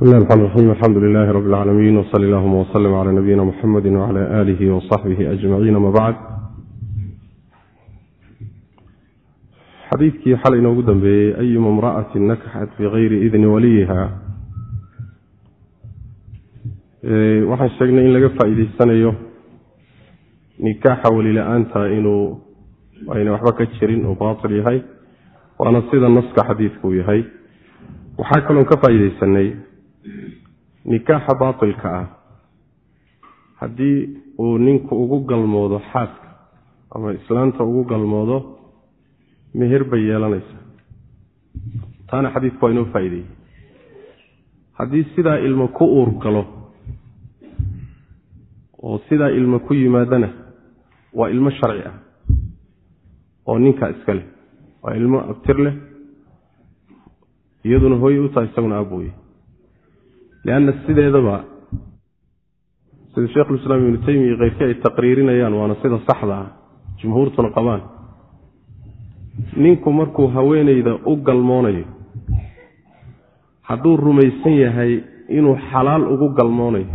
bismi llahi raxmaan raxiim alxamdu lilaahi rabbi alcaalamiin wsali allahuma wslm cala nabiyina muxamedi wcala aalihi wasaxbihi ajmaciin ama bacd xadiidkii xalay inoogu dambeeyey ayuma imra'atin nakaxat bigayri idni waliyiha waxaan sheegnay in laga faa'iideysanayo nikaaxa weli la'aanta inuu ayna waxba ka jirin uu baatil yahay waana sida naska xadiidku yahay waxaa kaloon ka faa'iideysanay nikaaxa baatilka ah. Haddii uu ninku ugu galmoodo xaaska ama islaanta ugu galmoodo meher bay yeelanaysa taana xadiidku waa inoo faa'iideeyey haddii sidaa ilmo ku uur galo oo sidaa ilmo ku yimaadana waa ilmo sharci ah oo ninkaa iska leh waa ilmo abtir leh iyaduna hooye u tahay isaguna aabooye lianna sideedaba sida sheikhulislaam ibnu teymiya keyrkii ay taqriirinayaan waana sida saxda ah jumhuurtuna qabaan ninku markuu haweenayda u galmoonayo hadduu rumaysan yahay inuu xalaal ugu galmoonayo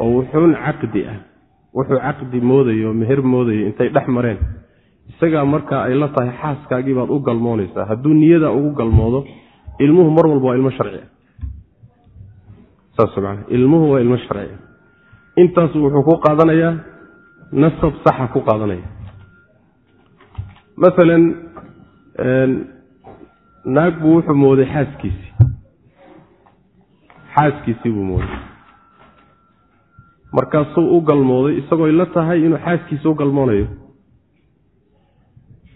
oo wuxuun caqdi ah wuxuu caqdi moodayo meher moodayo intay dhex mareen isagaa markaa ay la tahay xaaskaagii baad u galmoonaysaa hadduu niyada ugu galmoodo ilmuhu mar walba waa ilmo sharci ah saas man ilmuhu waa ilmo sharci. Ah intaasu wuxuu ku qaadanayaa nasab saxa ku qaadanaya. Maalan naag buu wuxuu mooday xaaskiisii. Xaaskiisii buu mooday. Markaasuu u galmooday isagooy la tahay inuu xaaskiisa u galmoonayo.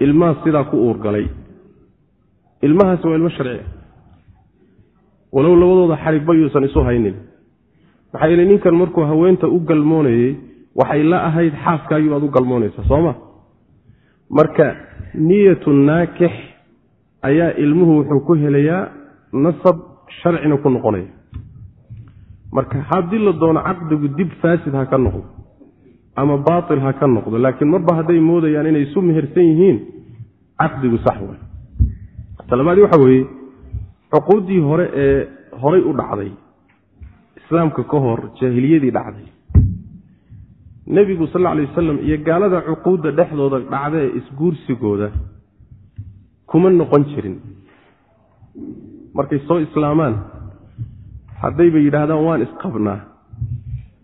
Ilmaha sidaa ku uurgalay ilmahaasi waa ilmo sharci. ah walow labadooda xarigba yuusan isu haynin. Maxaa yeele ninkan markuu haweenta u galmoonayey waxay la ahayd xaaskaagii baad u galmoonaysaa sooma marka niyatu naakix ayaa ilmuhu wuxuu ku helayaa nasab sharcina ku noqonaya. Marka haddii la doono caqdigu dib faasid ha ka noqdo ama baatil ha ka noqdo laakiin marba hadday moodayaan inay isu mehersan yihiin caqdigu sax way talabaadii waxa weeye cuquuddii hore ee horay u dhacday islaamka ka hor jaahiliyadii dhacday. Nebigu sal alla alay wasalam iyo gaalada cuquudda dhexdooda dhacda ee isguursigooda kuma noqon jirin. Markay soo islaamaan haddayba yidhaahdaan waan isqabnaa.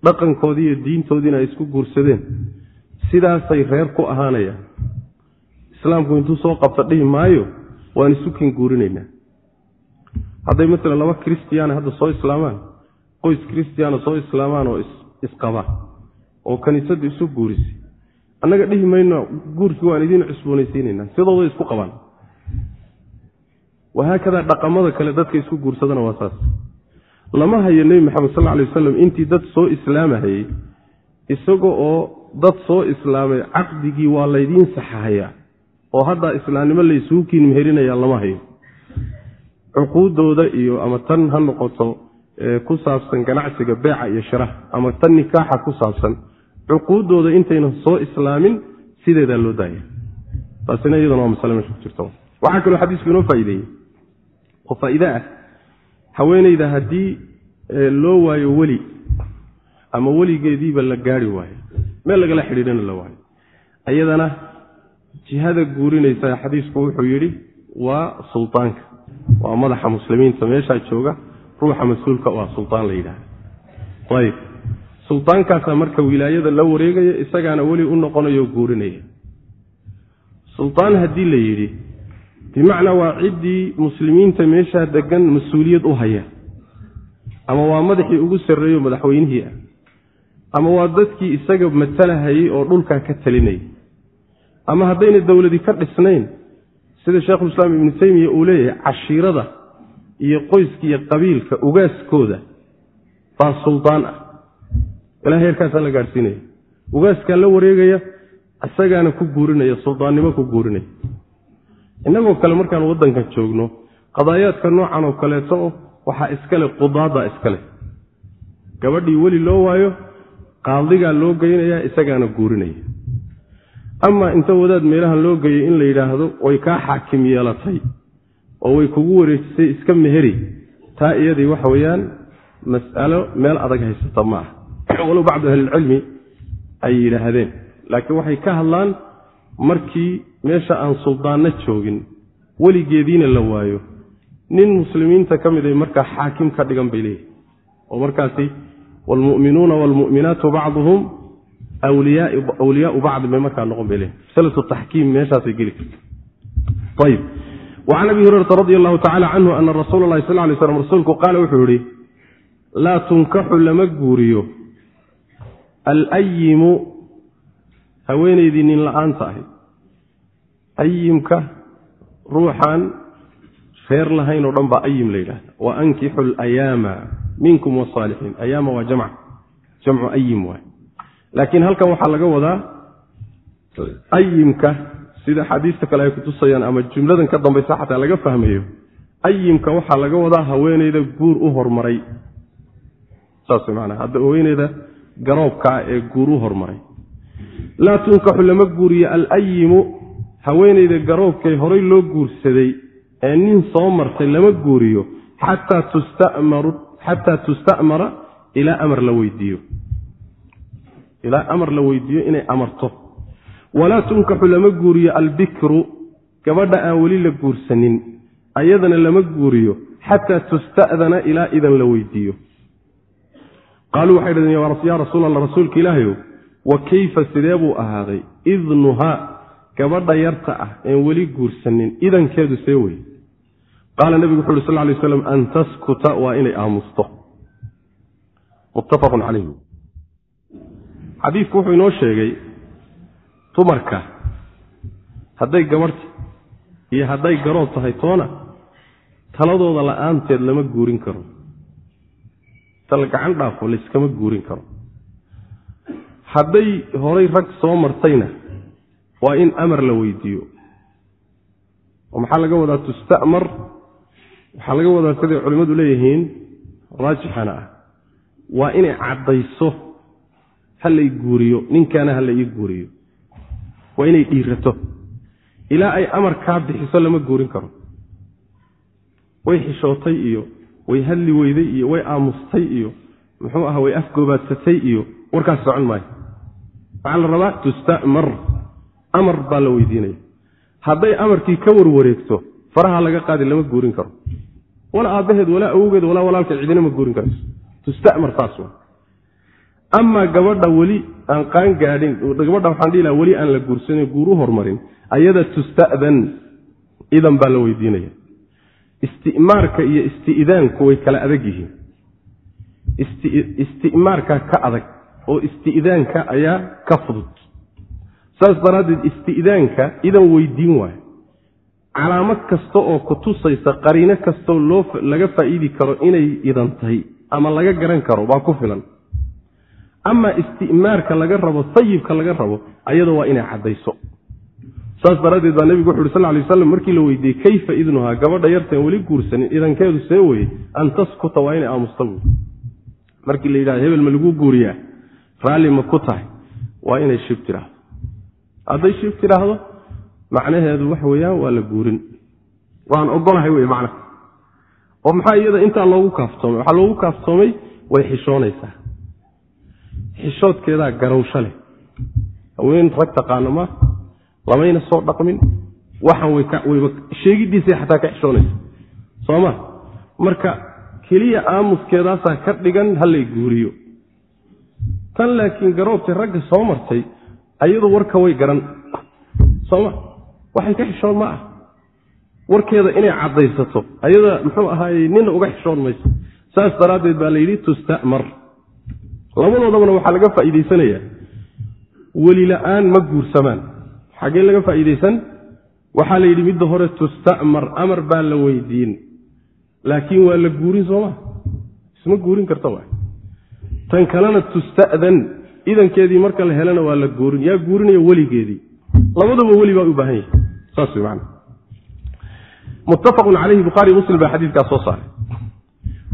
Dhaqankoodii iyo diintoodiina ay isku guursadeen. Sidaasay reer ku ahaanayaan. Islaamku intuu soo qabta dhihi maayo waan isu kin guurinaynaa hadday maalan laba kristiyaana hadda soo islaamaan? Qoys kristiyaana soo islaamaan oo isqabaan oo kaniisadda isu guurisay annaga dhihi mayno guurkii waan idiin cusboonaysiinaynaa sidooday isku qabaan. Wahaakadaa dhaqamada kale dadka isku guursadana waa saas. Lama hayo nebi maxamed sal alay wasalam intii dad soo islaamahayey isaga oo dad soo islaamay caqdigii waa laydiin saxahayaa. Oo haddaa islaamnimo laysugu kiin meherinayaa lama hayo cuquudooda iyo ama tan ha noqoto ku saabsan ganacsiga beeca iyo shiraha ama tan nikaaxa ku saabsan cuquudooda intayna soo islaamin sideedaa loo daaya. Taasina iyadana waa masale meesha ku jirta waxaa kaloo xadiisku inoo faa'iideeyey. Oo faa'iide ah haweeneyda haddii loo waayo weli ama weligeediiba la gaari waayo meel lagala xidhiidhana la waayo. Iyadana jihada guurinaysa xadiisku wuxuu yidhi waa sultaanka waa madaxa muslimiinta meeshaa jooga ruuxa mas'uulka waa sultaan la yidhaahda ayib. Sultaankaasaa marka wilaayada la wareegaya isagaana weli u noqonayo guurinaya. Sultaan haddii la yidhi bimacnaa waa ciddii muslimiinta meeshaa degan mas'uuliyad u haya. Ama waa madaxii ugu sarreeyo madaxweynihii ah. Ama waa dadkii isaga matalahayey oo dhulkaa ka talinayay ama haddayna dowladi ka dhisnayn sida sheekhulislaam ibnu teymiya uu leeyahay cashiirada iyo qoyska iyo qabiilka ugaaskooda baa sultaan ah. Ilaa heerkaasaa la gaadhsiinaya. Ugaaskaa la wareegaya isagaana ku guurinaya suldaannimo ku guurinaya. Innagoo kale markaan waddanka joogno qadaayaadka noocan oo kaleeto waxaa iskale qudaada iskale gabadhii weli loo waayo qaadigaa loo geynayaa isagaana guurinaya ama inta wadaad meelahan loo geeyay in la yidhaahdo way kaa xaakim yeelatay oo way kugu wareejisay iska meheri. Taa iyadii waxa weeyaan mas'alo meel adag haysata ma aha. Walow bacdu ahlilcilmi ay yidhaahdeen. Laakiin waxay ka hadlaan markii meesha aan suldaanno joogin weligeediina la waayo. Nin muslimiinta ka mid ay markaa xaakim ka dhigan bay leeyihiin oo markaasi waalmu'minuuna waalmu'minaatu bacduhum wliyaau bacdi bay markaa noqon bay leeyihiin masalatu taxkiim meeshaasay geli karta ayib wacan abi hurayrata radi allahu tacala canhu ana rasuula lahi sal lay slam rasuulku qaala wuxuu yihi laa tunkaxu lama guuriyo alayimu haweenaydii nin la'aanta ahayd ayimka ruuxan reer lahayn oo dhan baa ayim la yidhahda wa ankixu alayaama minkum wasaalixiin ayaama waa jamc jamcu ayim waay laakiin halkan waxaa laga wadaa ayimka sida xadiista kale ay kutusayaan ama jumladan ka dambaysa xataa laga fahmayo ayimka waxaa laga wadaa haweeneyda guur u hormaray. Saas manaa hadda haweeneyda garoobkaa ee guur u hormaray. Laa tunkaxu lama guuriyo alayimu haweeneyda garoobkay horay loo guursaday ee nin soo martay lama guuriyo xataa tusta'mara ilaa amar la weydiiyo ilaa amar la weydiiyo inay amarto. Walaa tunkaxu lama guuriyo albikru gabadha aan weli la guursanin ayadana lama guuriyo xataa tusta'dana ilaa idan la weydiiyo. Qaaluu waxay dhahdeen yaa rasuul alla rasuulka ilaahayow wa kayfa sidee buu ahaaday? Idnuhaa gabadha yarta ah een weli guursanin idankeedu see wey qaala nebigu wuxu uhi sal lay slam an taskuta waa inay aamusto. Muttafaqun calayhi xadiidku wuxuu inoo sheegay dumarka hadday gabadhta iyo hadday garoob tahay toona taladooda la'aanteed lama guurin karo. Tal gacan dhaafo layskama guurin karo. Hadday horay rag soo martayna waa in amar la weydiiyo. Oo maxaa laga wadaa tusta'mar? Waxaa laga wadaa siday culimmadu leeyihiin raajixana ah. Waa inay caddayso ha lay guuriyo ninkaana ha la ii guuriyo. Waa inay dhiirato. Ilaa ay amar kaa bixiso lama guurin karo. Way xishootay iyo way hadli weyday iyo way aamustay iyo muxuu aha way afgoobaadtatay iyo warkaas socon maayo. Waxaa la rabaa tusta'mar. Amar baa la weydiinaya. Hadday amarkii ka warwareegto faraha laga qaadi lama guurin karo. Walaa aabbaheed walaa awgeed walaa walaalkeed cidina ma guurin karayso tustamar taas amaa gabadha weli aan qaan gaadhin gabadha waxaan dhihi laha weli aan la guursanin guur u hormarin ayada tusta'dan idan baa la weydiinaya. Isti'maarka iyo isti'daanku way kala adag yihiin. Isti'maarka ka adag oo isti'daanka ayaa ka fudud. Saas daraaddeed isti'daanka idan weydiin waayo calaamad kasta oo ku tusaysa qariino kastoo loo laga faa'iidi karo inay idan tahay ama laga garan karo baa ku filan amaa isti'maarka laga rabo sayibka laga rabo ayada waa inay caddayso. Saas daraaddeed baa nebigu wuxu uhi sal lay waslam markii la weydiiyey kayfa idnuhaa? Gabadha yarteen weli guursanin idankeedu see weye an taskuta waa inay aamusta buui markii la yidhahdo hebel ma laguu guuriyaa. Raalli ma ku tahay. Waa inay shib tidhaahdo hadday shib tidhaahdo macnaheedu waxa weeyaan waa la guurin. Waan ogolahay wey macna. Oo maxaa iyada intaa loogu kaaftoomay? Waxaa loogu kaaftoomay way xishoonaysaa xishoodkeedaa garowsho leh haween rag taqaano ma lamayna soo dhaqmin. Waxan wayba sheegiddiisay xataa ka xishoonaysa. Soo ma marka keliya aamuskeedaasaa ka dhigan hallay guuriyo. Tan laakiin garoobtay ragga soo martay ayadu warka way garan. Sooma waxay ka xishoon ma ah warkeeda inay caddaysato. Ayada muxuu ahaayey nina uga xishoon mayso saas daraaddeed baa la yidhi tusta'mar labadoodabana waxaa laga faa'iidaysanayaa weli la'aan ma guursamaan. Xaggee laga faa'iidaysan? Waxaa la yidhi midda hore tusta'mar amar baa la weydiin. Laakiin waa la guurin sooma? Isma guurin karta waay. Tan kalena tusta'dan idankeedii marka la helana waa la guurin. Yaa guurinaya weligeedii. Labaduba weli baa u baahan yahay. Saas macana muttafaqun calayhi bukhaari muslim baa xadiidkaas soo saaray.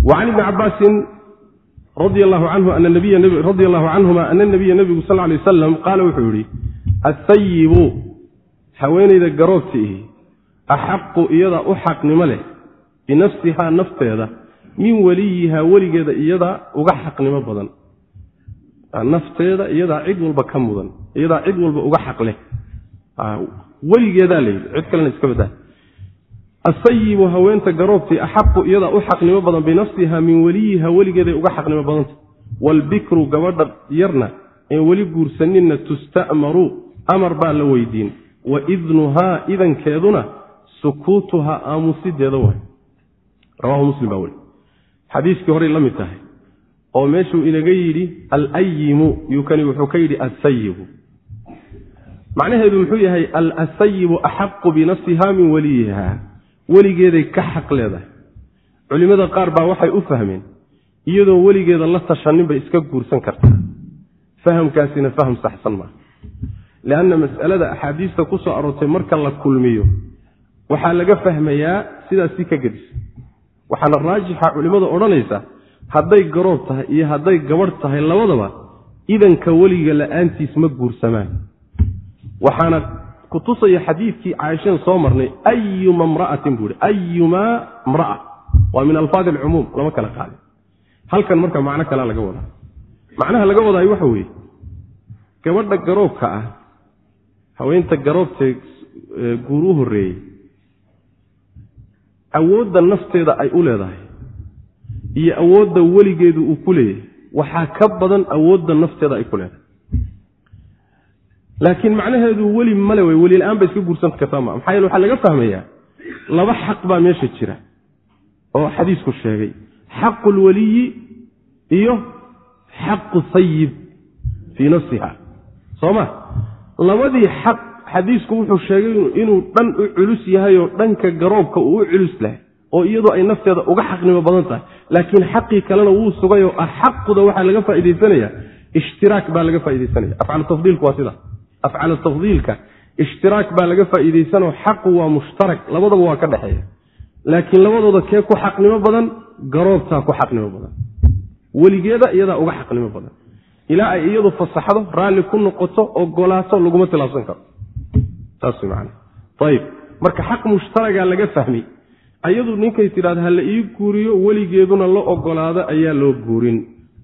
Wa can ibni cabbaasin radi allahu canhuma ana nabiya nebigu sal lay wasalam qaala wuxuu yidhi asayibu haweenayda garoobta ihi axaqu iyada u xaqnimo leh binafsihaa nafteeda min weliyihaa weligeeda iyadaa uga xaqnimo badan. Nafteeda iyadaa cid walba ka mudan iyadaa cid walba uga xaq leh. Weligeedaa layidhi cid kalena iska badaa asayibu haweenta garoobtii axaqu iyadaa u xaqnimo badan binafsiha min weliyiha weligeeday uga xaqnimo badanta waalbikru gabadha yarna een weli guursaninna tusta'maru amar baa la weydiin wa idnuhaa idankeeduna sukuutuhaa aamusideeda waay rawahu muslim baa weli xadiiskii horey la mid tahay oo meeshuu inaga yidhi alayimu yukani wuxuu ka yidhi asayibu macnaheedu muxuu yahay alasayibu axaqu binafsiha min weliyiha weligeeday ka xaq leedahay. Culimmada qaar baa waxay u fahmeen iyadoo weligeeda la tashanin bay iska guursan kartaa. Fahamkaasina faham saxsan maaha. Leanna mas'alada axaadiista ku soo aroortay marka la kulmiyo waxaa laga fahmayaa sidaasi ka gedisa waxaana raajixa culimmada odhanaysa hadday garoob tahay iyo hadday gabadh tahay labadaba idanka weliga la'aantiis ma guursamaan kutusaya xadiidkii caaishadan soo marnay ayuma mra'atin buu ihi ayumaa mra'a waa min alfaadi alcumuum lama kala qaadin. Halkan marka macno kalea laga wadaa. Macnaha laga wadaayo waxa weeye gabadha garoobka ah haweenta garoobtee guur u horreeyey awoodda nafteeda ay u leedahay iyo awoodda weligeedu uu ku leeyahay waxaa ka badan awoodda nafteeda ay ku leedahay laakiin macnaheedu weli male wey weli la'aan ba iska guursan kartaa ma maxaa yeele waxaa laga fahmayaa laba xaq baa meesha jira oo xadiisku sheegay. Xaqu lwaliyi iyo xaqu sayib fii nafsiha. Soo ma? Labadii xaq xadiisku wuxuu sheegay inuu dhan u culus yahay oo dhanka garoobka uu u culus lahay oo iyadoo ay nafteeda uga xaqnimo badan tahay. Laakiin xaqii kalena wuu sugay oo axaquda waxaa laga faa'iidaysanaya ishtiraak baa laga faaidaysanaya afcalu tafdiilku waa sida afcalu tafdiilka ishtiraak baa laga faa'iidaysanoo xaqu waa mushtarak labadaba waa ka dhexeeya laakiin labadooda kee ku xaqnimo badan garoobtaa ku xaqnimo badan. Weligeeda iyadaa uga xaqnimo badan. Ilaa ay iyadu fasaxdo raalli ku noqoto ogolaato laguma tilaabsan karo. Ayib marka xaq mushtaragaa laga fahmay ayadu ninkay tidhahda ha la ii guuriyo weligeeduna la ogolaado ayaa loo guurin.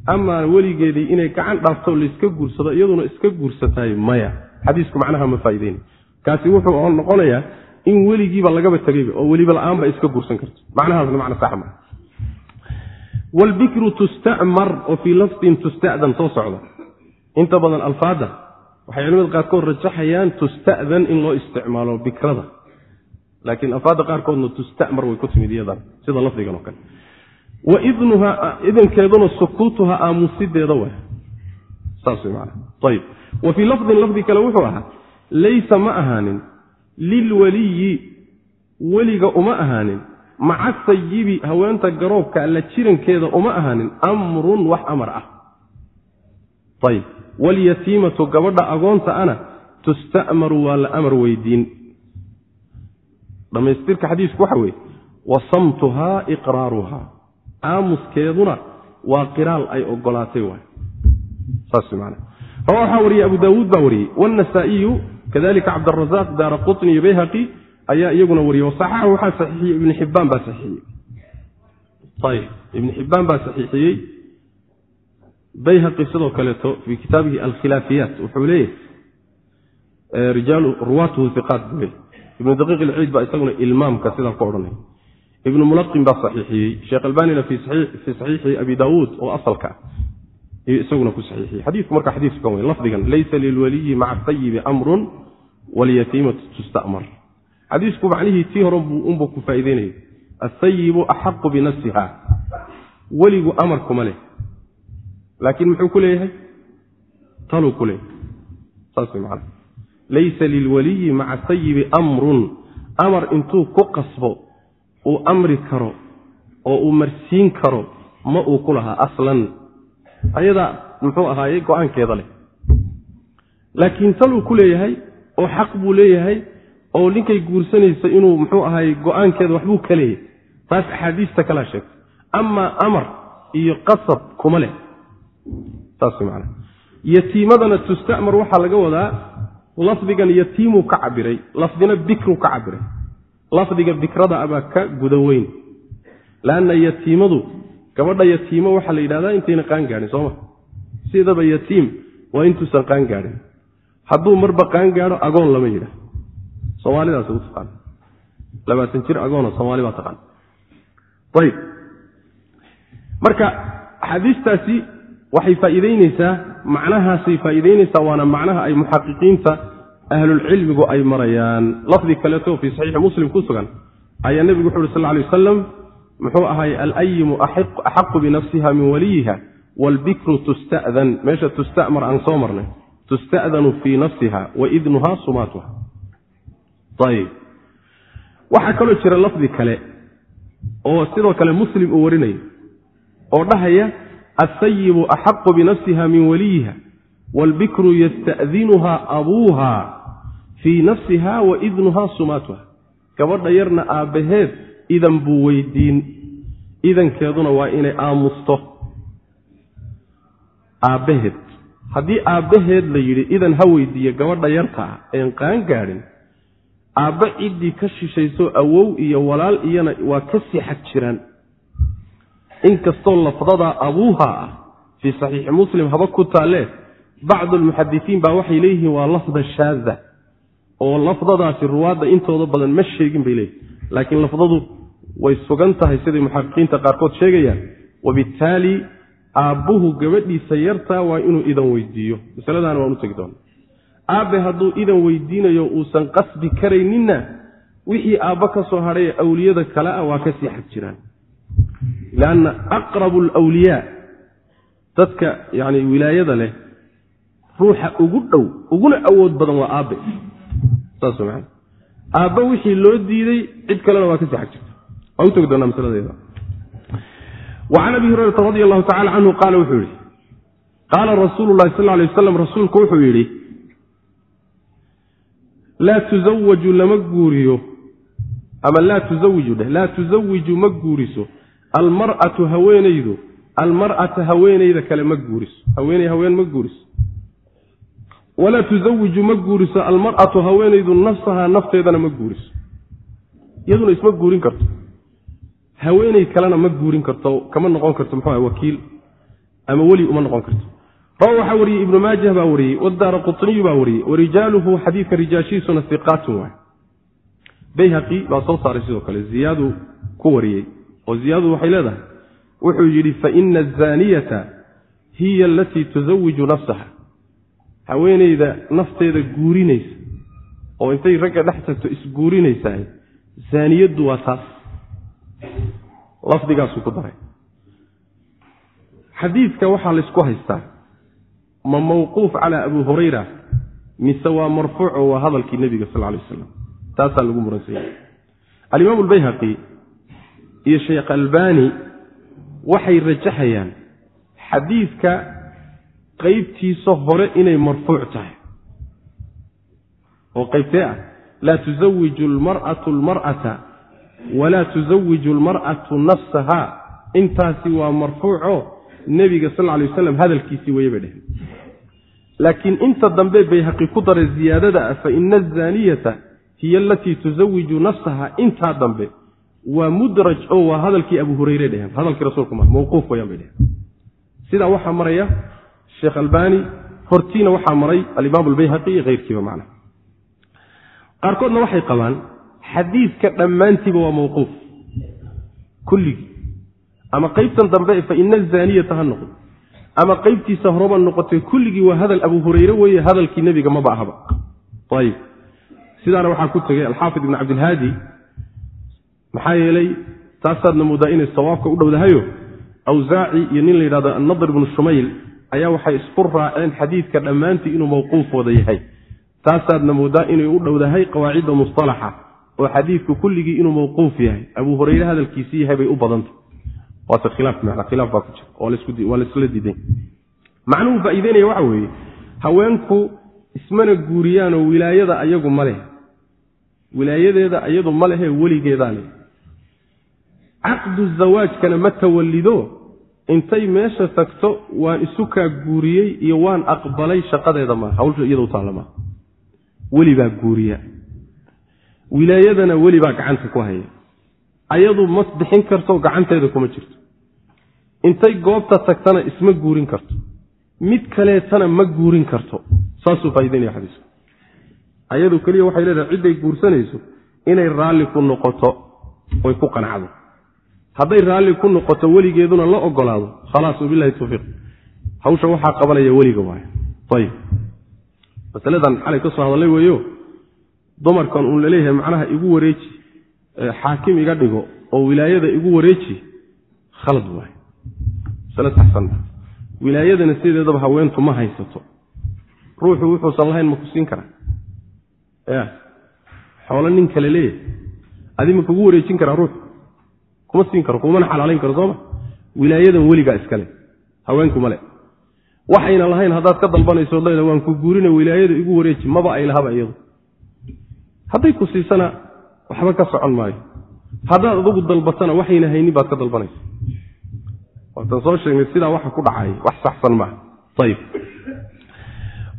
Amaa weligeedii inay gacan dhaafto layska guursado iyaduna iska guursatahay maya xadiisku macnaha ma faa'ideyn kaasi wuxuu noqonayaa in weligiiba lagaba tegayba oo weliba la'aanba iska guursan karto macnahaasna macna sax maa wlbikru oo fii lafdin tusta'dan soo socda. Inta badan alfaada waxay culimada qaarkood rajaxayaan tusta'dan in loo isticmaalo bikrada. Laakiin alfaada qaarkoodna tusta'mar way ku timid iyadan sida lafdigan oo kale. Wa idnuha idankeeduna sukuutuha aamusideeda wa saas way maana ayib wa fii lafdin lafdi kale wuxuu ahaa laysa ma ahaanin lilwaliyi weliga uma ahaanin maca sayibi haweenta garoobka la jirankeeda uma ahaanin amrun wax amar ah. Ayib walyatiimatu gabadha agoonta ana tusta'maru waa la amar weydiin. Dhammaystirka xadiisku waxa weeye wa samtuhaa iqraaruhaa aamuskeeduna waa qiraal ay ogolaatay waay. Saas man rawa waxaa wariyey abu daawuud baa wariyey. Wاnasaa'iyu kadalika cabdarazaaq daara qutni iyo bayhaqi ayaa iyaguna wariyey. Wasaxaxu waxaa saxiixiyey ibnu xibbaan baa saxiixiyey. Ayib ibnu xibbaan baa saxiixiyey. Bayhaqi sidoo kaleeto fii kitaabihi alkhilaafiyaat wuxuu leeyahy rijaalu ruwaatuhu iqaat buu leeyay ibnu daqiiq ilciid baa isaguna ilmaamka sidaa ku odhanay. Ibnu mulaqin baa saxiixiyey. Sheekh albanina fii saxiixi abi daawuud oo asalka ah isaguna ku saxiixiyey xadiiku marka xadiiskan wey lafdigan laysa lilwaliyi maca sayibi amrun walyatiimatu tustamar. Xadiisku macnihii tii hore unbuu ku faa'ideynayay asayibu axaqu binafsiha weligu amar kuma leh. Laakiin muxuu ku leeyahay? Taluu ku leeyahay. Saas way macana laysa lilwaliyi maca sayibi amrun. Amar intuu ku qasbo uu amri karo oo uu marsiin karo ma uu ku lahaa aslan ayadaa muxuu ahaayey go'aankeeda leh. Laakiin taluu ku leeyahay oo xaq buu leeyahay oo ninkay guursanaysa inuu muxuu ahaay go'aankeeda waxbuu ka leeyahay taas axaadiista kalaa sheegtay amaa amar iyo qasab kuma leh. Saas man yatiimadana tustacmar waxaa laga wadaa lafdigan yatiimuu ka cabiray lafdina bikruu ka cabiray lafdiga bikrada abaa ka guda weyn. Lanna yatiimadu gabadha yatiimo waxaa la yidhahdaa intayna qaan gaadhin sooma sidaba yatiim waa intuusan qaan gaadhin. Hadduu marba qaan gaadho agoon lama yidhaah. Soomaalidaas ugu taqaana labaatan jir agoona soomaali baa taqaana ayib. Marka axaadiistaasi waxay faa'iideyneysaa macnahaasay faa'iideyneysaa waana macnaha ay muxaqiqiinta ahlulcilmigu ay marayaan. Lafdi kaleeto fii saxiixi muslim ku sugan ayaa nebigu wuxu uhi sal lay wasalam muxuu ahay alayimu axaqu binafsiha min waliyiha waalbikru tusta'dan meesha tustamar aan soo marnay. Tusta'danu fii nafsiha wa idnuha sumaatuha waxaa kaloo jira lafdi kale oo sidoo kale muslim uu warinayo oo dhahaya asayibu axaqu binafsiha min waliyiha waalbikru yasta'dinuha abuuha fii nafsiha wa idnuha sumaatuha gabadha yarna aabbaheed idan buu weydiin. Idankeeduna waa inay aamusto. Aabbaheed haddii aabbaheed la yidhi idan ha weydiiye gabadha yarta ah een qaan gaadhin. Aabba ciddii ka shishayso awow iyo walaal iyana waa ka sii xag jiraan inkastoo lafdadaa abuuha ah fii saxiixi muslim haba ku taalle bacdu almuxadisiin baa waxay leeyihiin waa lafda shaada oo lafdadaasi ruwaadda intooda badan ma sheegin bay leeyihiin laakiin lafdadu way sugan tahay siday muxaqiqiinta qaarkood sheegayaan. Wabittaali aabbuhu gabadhiisa yartaa waa inuu idan weydiiyo. Masaladaana waan u tegi doona aabbe hadduu idan weydiinayo uusan qasbi karayninna wixii aabba ka soo hadhay awliyada kale ah waa ka sii xag jiraan. Lanna aqrabu alwliyaa dadka yani wilaayada leh ruuxa ugu dhow uguna awood badan waa aabbe. Saas man aabbe wixii loo diiday cid kalena waa ka sii xag jirta waa u tegi doonaa masaladeeda wacan abi hurayrata radi allahu tacala canhu qaala wuxuu yihi qaala rasuulu llahi sal lay waslam rasuulku wuxuu yidhi laa tuzawaju lama guuriyo ama laa tuzawiju dheh laa tuzawiju ma guuriso almar'atu haweenaydu almar'ata haweenayda kale ma guuriso haweeney haween ma guuriso walaa tuzawiju ma guuriso almar'atu haweenaydu nafsahaa nafteedana ma guuriso. Iyaduna isma guurin karto. Haweeney kalena ma guurin karto kama noqon karto muxuu wakiil ama weli uma noqon karto. Rawa waxaa wariyey ibnu maajah baa wariyey wadaara qutniyu baa wariyey warijaaluhu xadiidka rijaashiisuna iqaatun waay bayhaqi baa soo saaray sidoo kale ziyaadu ku wariyey oo ziyaadu waxay leedahay wuxuu yidhi faina azaaniyata hiya alatii tusawiju nafsaha haweeneyda nafteeda guurinaysa oo intay ragga dhex tagto isguurinaysahay zaaniyaddu waa taas. Lafdigaasuu ku daray. Xadiidka waxaa laysku haystaa ma mawquuf calaa abi hurayra mise waa marfuuco waa hadalkii nebiga sal lay wasalam taasaa lagu muransanya alimaam albayhaqi iyo sheekh albani waxay rajaxayaan xadiidka qeybtiisa hore inay marfuuc tahay. oo qeybtee ah laa tusawiju almar'atu almar'ata walaa tusawiju almar'atu nafsaha. Intaasi waa marfuuco nebiga sal lay wasalam hadalkiisii weye bay dheheen laakiin inta dambe bayhaqi ku daray ziyaadada ah fa ina azaaniyata hiya alatii tusawiju nafsaha intaa dambe waa mudraj oo waa hadalkii abu hureyre dheheen hadalkii rasuulku ma mawquuf wayaan bay dheheen sidaa waxaa maraya sheekh albani hortiina waxaa maray alimaam albayhaqi iyo keyrkiiba macna. Qaarkoodna waxay qabaan xadiidka dhammaantiiba waa mawquuf. Kulligii ama qeybtan dambe fa ina azaaniyata ha noqdo ama qeybtiisa horeba noqotay kulligii waa hadal abu hureyre weeye hadalkii nebiga maba ahaba. Ayib. Sidaana waxaa ku tegay alxaafid ibn cabdilhaadi maxaa yeelay taasaadna moodaa inay sawaabka u dhowdahayo awsaaci iyo nin la yidhahdo annadr ibnu shumayl ayaa waxay isku raaceen xadiidka dhammaantii inuu mawquuf wada yahay. Taasaadna moodaa inay u dhowdahay qawaacidda mustalaxa oo xadiidku kulligii inuu mawquuf yahay. Abu hureyre hadalkiisii yahay bay u badantay. Waase khilaaf man khilaaf baa ku jira waa laisla diiday. Macnuhu faa'iideynaya waxa weeye haweenku ismana guuriyaanoo wilaayada ayagu ma leh. Wilaayadeeda iyadu ma lehe weligeedaa leh. Caqdu zawaajkana ma tawallido intay meesha tagto waan isu kaa guuriyey iyo waan aqbalay shaqadeeda maa hawsha iyada u taalla maa weli baa guuriya. Wilaayadana weli baa gacanta ku haya. Ayadu ma bixin karto gacanteeda kuma jirto. Intay goobta tagtana isma guurin karto. Mid kaleetana ma guurin karto. Saasuu faa'idaynaya xadiisku ayadu keliya waxay leedahay cidday guursanayso inay raalli ku noqoto oy ku qanacdo hadday raalli ku noqoto weligeeduna la ogolaado khalaas wabilahi tawfiiq. Hawsha waxaa qabanaya weliga waay ayib masaladan xalay ka soo weeyo dumarkan uun la leeyahay macnaha igu wareeji xaakim iga dhigo oo wilaayada igu wareeji khalad waay masale saxsan. Wilaayadana sideedaba haweentu ma haysato. Ruuxu wuxuusan lahayn ma ku siin karaa? Ya xoolo nin kale leeyahay. Adi ma kugu wareejin karaa ruux kuma siin karo kumana xalaalayn karo sooma? Wilaayadan weligaa iskale haweenku male waxayna lahayn haddaad ka dalbanayso leeda waan ku guurina wilaayada igu wareeji maba ay lahaba iyadu. Hadday ku siisana waxba ka socon maayo. Haddaad adugu dalbatana waxayna haynin baad ka dalbanaysa. Waatan soo sheegnay sidaa waxa ku dhacay wax saxsan maaha. Ayib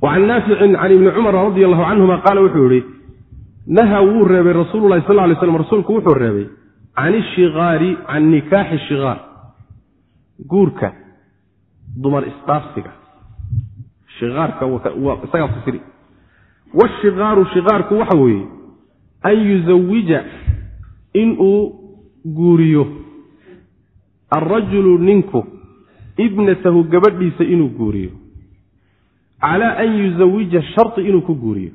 wacan naaficin can ibni cumar radi allahu canhuma qaala wuxuu yihi naha wuu reebay rasuululahi sal lay slam rasuulku wuxuu reebay can ishikaari can nikaaxi shikaar guurka dumar isdhaafsiga shikaarka isagaa fasiri washikaaru shikaarku waxa weeye an yuzawija inuu guuriyo alrajulu ninku ibnatahu gabadhiisa inuu guuriyo calaa an yuzawija shari inuu ku guuriyo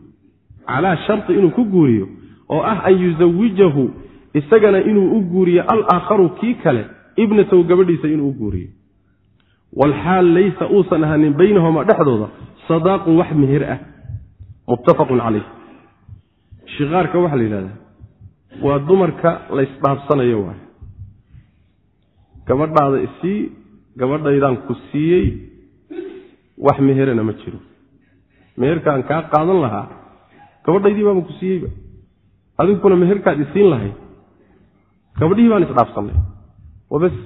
calaa shari inuu ku guuriyo oo ah an yuzawijahu isagana inuu u guuriyo alaakharu kii kale ibnatahu gabadhiisa inuu u guuriyo. Walxaal laysa uusan ahanin baynahumaa dhexdooda sadaaqun wax meher ah. Muttafaqun calayh. Shikaarka waxaa la yidhahdaa waa dumarka laysdhaafsanayo waay gabadhaada isii gabadhaydaan ku siiyey wax meherana ma jiro. Meherkaan kaa qaadan lahaa gabadhaydii baaba ku siiyeyba. Adiguna meherkaad isiin lahayd gabadhihii baan isdhaafsannay wabes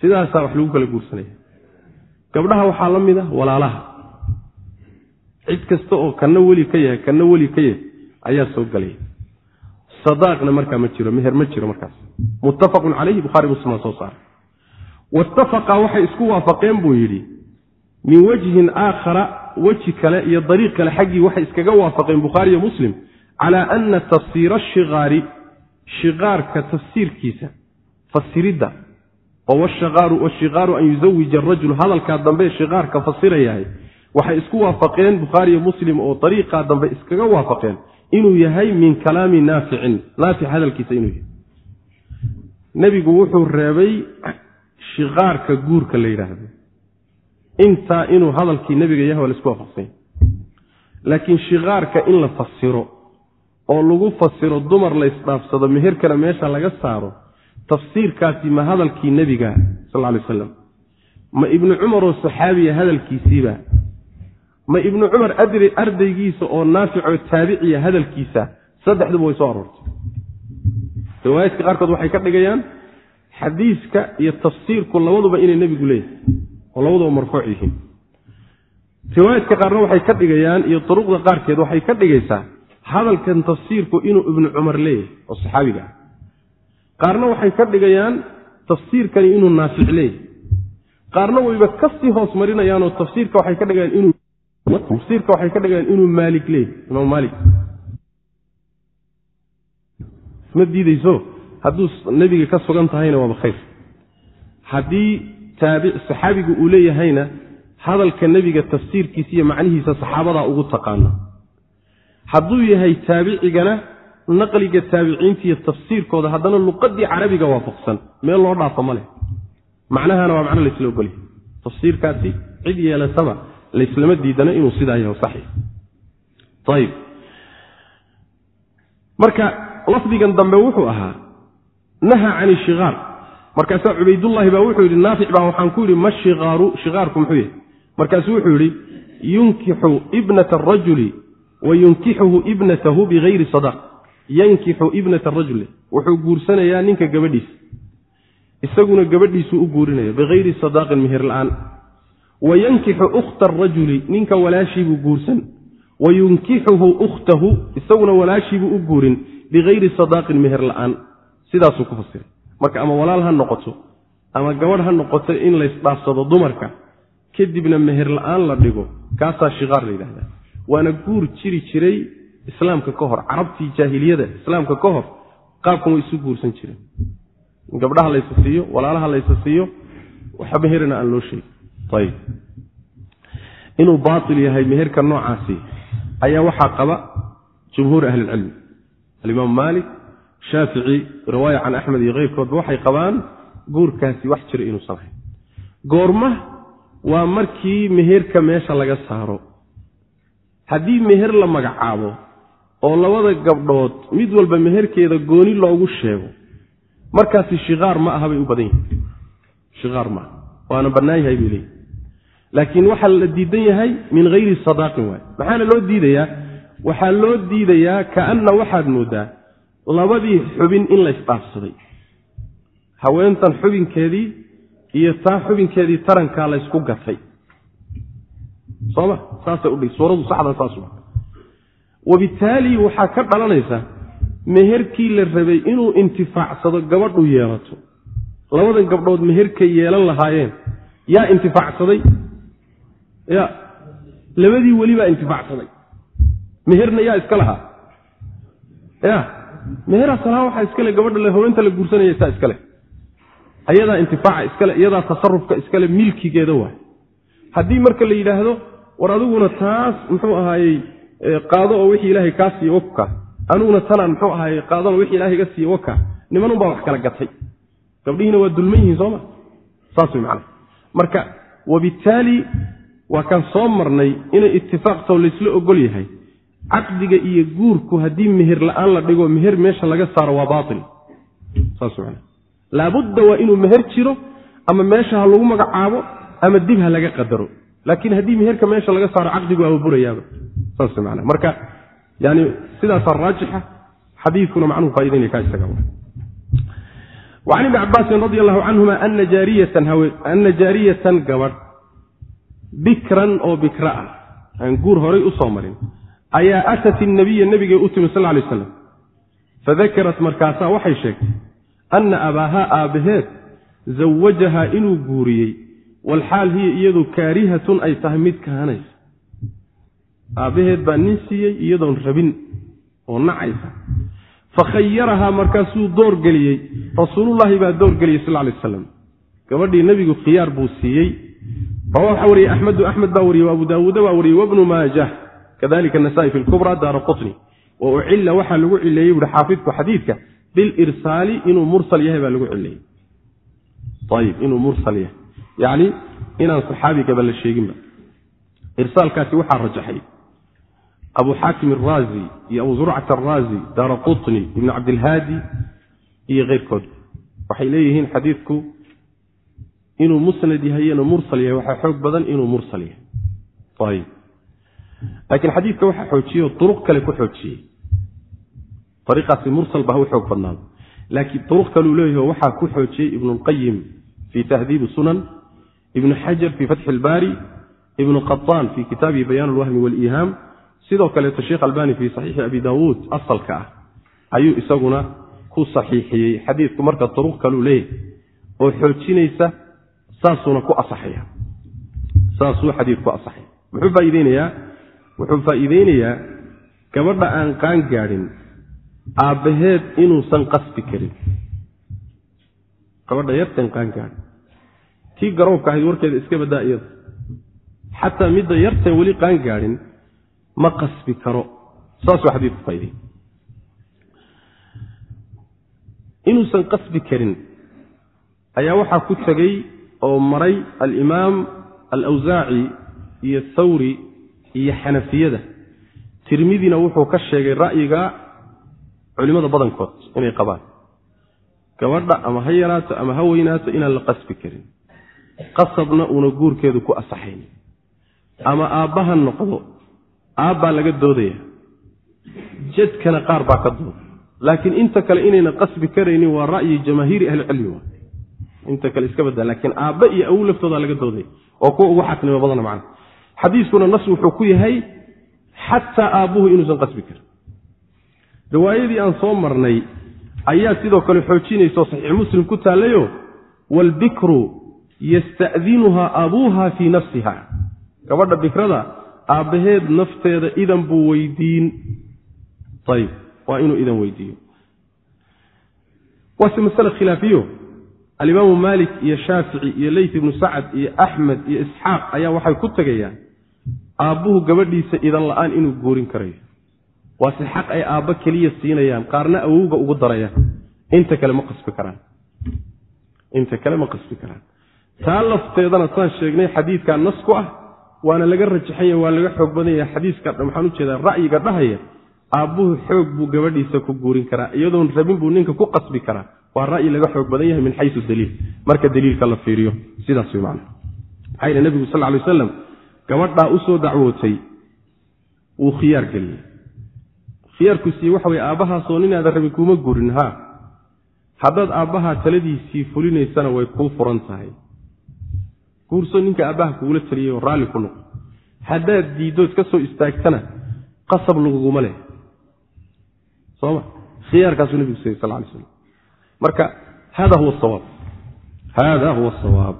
sidaasaa wax lagu kala guursanaya gabdhaha waxaa la mid a walaalaha. Cid kasta oo kanna weli ka yahay kanna weli ka yahay ayaa soo galaya sadaaqna markaa ma jiro meher ma jiro markaas. Muttafaqun calayhi bukhaari muslim soo saaray. Waitafaqa waxay isku waafaqeen buu yidhi min wajhin aakhara weji kale iyo dariiq kale xaggii waxay iskaga waafaqeen bukhaariyo muslim calaa ana tafsiira ashikaari shikaarka tafsiirkiisa fasiridda. Oo washikaaru an yuzawija arajul hadalkaa dambe shikaarka fasirayahay waxay isku waafaqeen bukhaariyo muslim oo dariiqaa dambe iskaga waafaqeen inuu yahay min kalaami naaficin. Naafic hadalkiisa inuu yahay. Nebigu wuxuu reebay shikaarka guurka la yidhaahdo intaa inuu hadalkii nebiga yahay waa la isku waafaqsanya laakiin shikaarka in la fasiro oo lagu fasiro dumar la ysdhaafsado meherkana meesha laga saaro tafsiirkaasi ma hadalkii nebiga sal alay aslam ma ibnu cumaroo saxaabiya hadalkiisiiba. Ma ibnu cumar ardaygiisa oo naaficoo taabiciya hadalkiisa saddexduba way soo aroortay. Riwaayaadka qaarkood waxay ka dhigayaan xadiiska iyo tafsiirku labaduba inay nebigu leeyahay oo labaduba marfuuc yihiin. Riwaayaadka qaarna waxay ka dhigayaan iyo duruqda qaarkeed waxay ka dhigaysaa hadalkan tafsiirku inuu ibnu cumar leeyahay oo saxaabiga ah. Qaarna waxay ka dhigayaan tafsiirkani inuu naafic leeyahay. Qaarna wayba ka sii hoos marinayaanoo tafsiirka waxay ka dhigayaan inuu tafsiirka waxay ka dhigayaan inuu maalik leeyahy imaam maalik. Isma diideyso hadduu nebiga ka sugan tahayna waaba khayr. Haddii taabic saxaabigu uu leeyahayna hadalka nebiga tafsiirkiisa iyo macnihiisa saxaabadaa ugu taqaana hadduu yahay taabicigana naqliga taabiciinta iyo tafsiirkooda haddana luqadii carabiga waafaqsan meel loo dhaafo ma leh. Macnahana waa macno laysla ogolya tafsiirkaasi cid yeelataba layslama diidana inuu sidaa yaho saxi ayib marka lafdigan dambe wuxuu ahaa naha can ishikaar markaasaa cubaydullaahi baa wuxuu yidhi naafic baa waxaan ku yidhi ma shikaaru shikaarku muxuu yahay? Markaasuu wuxuu yidhi yunkixu ibnata arajuli wa yunkixuhu ibnatahu bigayri sadaq yankixu ibnata arajuli wuxuu guursanayaa ninka gabadhiisa isaguna gabadhiisuu u guurinaya bikayri sadaaqin meher la'aan wa yankixu ukhta arajuli ninka walaashiibuu guursan wa yunkixuhu ukhtahu isaguna walaashiibuu u guurin bikayri sadaaqin meher la'aan sidaasuu ku fasiray marka ama walaal ha noqoto ama gabadh ha noqoto in laysdhaafsado dumarka kadibna meher la'aan la dhigo kaasaa shiqaar la yidhahdaa waana guur jiri jiray islaamka ka hor carabtii jaahiliyada islaamka ka hor qaabkan way isu guursan jireen gabdhaha laysa siiyo walaalaha laysa siiyo waxa meherina aan loo sheegin. Inuu baatil yahay meherka noocaasi ayaa waxaa qaba jumhuur ahlilcilmi alimaam maalik shaafici riwaaya can axmed iyo keyrkoodba waxay qabaan guurkaasi wax jira inuusan ahayn goorma waa markii meherka meesha laga saaro haddii meher la magacaabo oo labada gabdhood mid walba meherkeeda gooni loogu sheego markaasi shiqaar ma aha bay u badan yihiin shiqaar maaha waana bannaan yahay bay leeyihi laakiin waxaa la diidan yahay min hayri sadaaqin waay. Maxaana loo diidayaa? Waxaa loo diidayaa kaanna waxaad moodaa labadii xubin in la isdhaafsaday. Haweentan xubinkeedii iyo taa xubinkeedii tarankaa laysku gatay soma saasay udhig suuradu saxda saas wabitaali waxaa ka dhalanaysa meherkii la rabay inuu intifaacsado gabadhu yeelato. Labadan gabdhood meherkay yeelan lahaayeen. Yaa intifaacsaday? Ya labadii weli baa intifaacsaday. Meherna yaa iska lahaa. Ya meheraa salaha waxaa iskale gabadha haweenta la guursanaya saa iskale ayadaa intifaaca iskale iyadaa tasarufka iskale milkigeeda waay haddii marka la yidhaahdo war adiguna taas muxuu ahaayey qaado oo wixii ilaahay kaa siiye waka aniguna tanaan muxuu ahaayey qaadano wixii ilaahay ga siiye waka nimanunbaa wax kala gatay. Gabdhihiina waa dulman yihiin sooma saas way macana marka wabitaali waa kaan soo marnay inay itifaaqtao laysla ogol yahay. Caqdiga iyo guurku haddii meher la'aan la dhigo meher meesha laga saaro waa baail saas man laabudda waa inuu meher jiro ama meesha ha lagu magacaabo ama dib ha laga qadaro laakiin haddii meherka meesha laga saaro caqdigu waaba burayaaba. Saas man marka yani sidaasaa raajixa xadiikuna macnuhu faa'idaynaya kaa isaga wacan ibni cabaasin radi allahu canhuma ana jaariyatan gabadh bikran oo bikra ah. Aan guur horay u soo marin. Ayaa atat inabiya nebigay u timi sal lay slam fadakarat markaasaa waxay sheegtay anna abaahaa aabbaheed zawajahaa inuu guuriyey walxaal hiya iyadu kaarihatun ay tahay mid kahanaysa. Aabbaheed baa nin siiyey iyadoon rabin oo nacaysa. Fakhayarahaa markaasuu doorgeliyey rasuulullaahi baa doorgeliyey sal lay aslam gabadhii nebigu khiyaar buu siiyey. Waxaa wariyey axmedu axmed baa wariyey abu daawuuda baa wariyey wabnu maajah. Kadalika nasa'i fi lkubra daara qutni. Wa ucilla waxaa lagu cileeyey buui xaafidku xadiidka bilirsaali inuu mursal yahay baa lagu cileeyey ayib inuu mursal yahay yacni inaan saxaabigaba la sheeginba. Irsaalkaasi waxaa rajaxay abu xaakim araazi iyo abu zurcat araazi daara qutni ibnu cabdilhaadi iyo keyrkood waxay leeyihiin xadiidku inuu musnad yahay mursal yahay waxaa xoog badan inuu mursal yahay. Laakiin xadiidka waxaa xoojiyey oo duruq kale ku xoojiyey. Ariiqaasi mursal ba ha u xoog badnaado laakiin duruq kaleu leeyaho waxaa ku xoojiyey ibnu lqayim fii tahdiibi sunan ibnu xajar fii fatxi ilbaari ibnu qataan fii kitaabihi bayaan alwahmi waliihaam sidoo kaleeto sheekh albani fii saxiixi abi daawuud asalka ah. Ayuu isaguna ku saxiixiyey xadiidku marka duruq kaleu leeyahay oo xoojinaysa saasuuna ku asaxaya saasuu xadiid ku asaxaya muxuu faa'iideynayaa wuxuu faa'iideynayaa gabadha aan qaan gaadhin aabbaheed inuusan qasbi karin. Gabadha yartan qaan gaadhin tii garoobka ahayd warkeeda iska baddaa iyada xataa midda yartan weli qaan gaadhin ma qasbi karo. Saasuu xadiidku faaidey inuusan qasbi karin ayaa waxaa ku tegey oo maray alimaam alawsaaci iyo thawri iyo xanafiyada. Tirmidina wuxuu ka sheegay ra'yiga culimmada badankood inay qabaan. Gabadha ama ha yaraato ama ha weynaato inaan la qasbi karin qasabna uuna guurkeedu ku asaxayn. Ama aabbaha noqdo aabbaa laga doodaya. Jadkana qaar baa ka dooda. Laakiin inta kale inayna qasbi karaynin waa ra'yi jamaahiiri ahlicilmi inta kale iska badda laakiin aabba iyo awow laftoodaa laga doodaya oo kuwa ugu xaqnimo badana macna. Xadiiskuna nas wuxuu ku yahay xataa aabbuhu inuusan qasbi karin. Riwaayadii aan soo marnay ayaa sidoo kale xoojinaysaoo saxiix muslim ku taallayo waalbikru yasta'dinuhaa abuuha fii nafsiha. Gabadha bikrada aabbaheed nafteeda idan buu weydiin. Ayib waa inuu idan weydiiyo. Waase masale khilaafiyo. Alimaamu maalik iyo shaafici iyo leyt ibnu sacad iyo axmed iyo isxaaq ayaa waxay ku tegayaan aabbuhu gabadhiisa idan la'aan inuu guurin karayo. Waase xaq ay aabba keliya siinayaan qaarna awowga ugu darayaan. Inta kale ma qasbi karaan. Inta kale ma qasbi karaan taa lafteedana saan sheegnay xadiidkaa nas ku ah waana laga rajaxanya waa laga xoog badan yahay xadiiska maxaan u jeedaa ra'yiga dhahaya aabbuhu xoog buu gabadhiisa ku guurin karaa iyadoon rabin buu ninka ku qasbi karaa. Waa ra'yi laga xoog badan yahay min xayu daliil. Marka daliilka la fiiriyo sidaas macana maxaa yidhi nebigu sal ly wasalam gabadhaa u soo dacwootay wuu khiyaar geliyey khiyaarku siiye waxa weye aabbahaasoo ninaadan rabin kuuma guurin ha haddaad aabbahaa taladiisii fulinaysana way kuu furan tahay guurso ninka aabbaha kugula taliyay oo raalli ku noqo haddaad diiddo iska soo istaagtana qasab laguguma leh. Soma khiyaarkaasuu nebigu siiyey sal lay slam marka hada huwa sawaab. Hada huwa sawaab.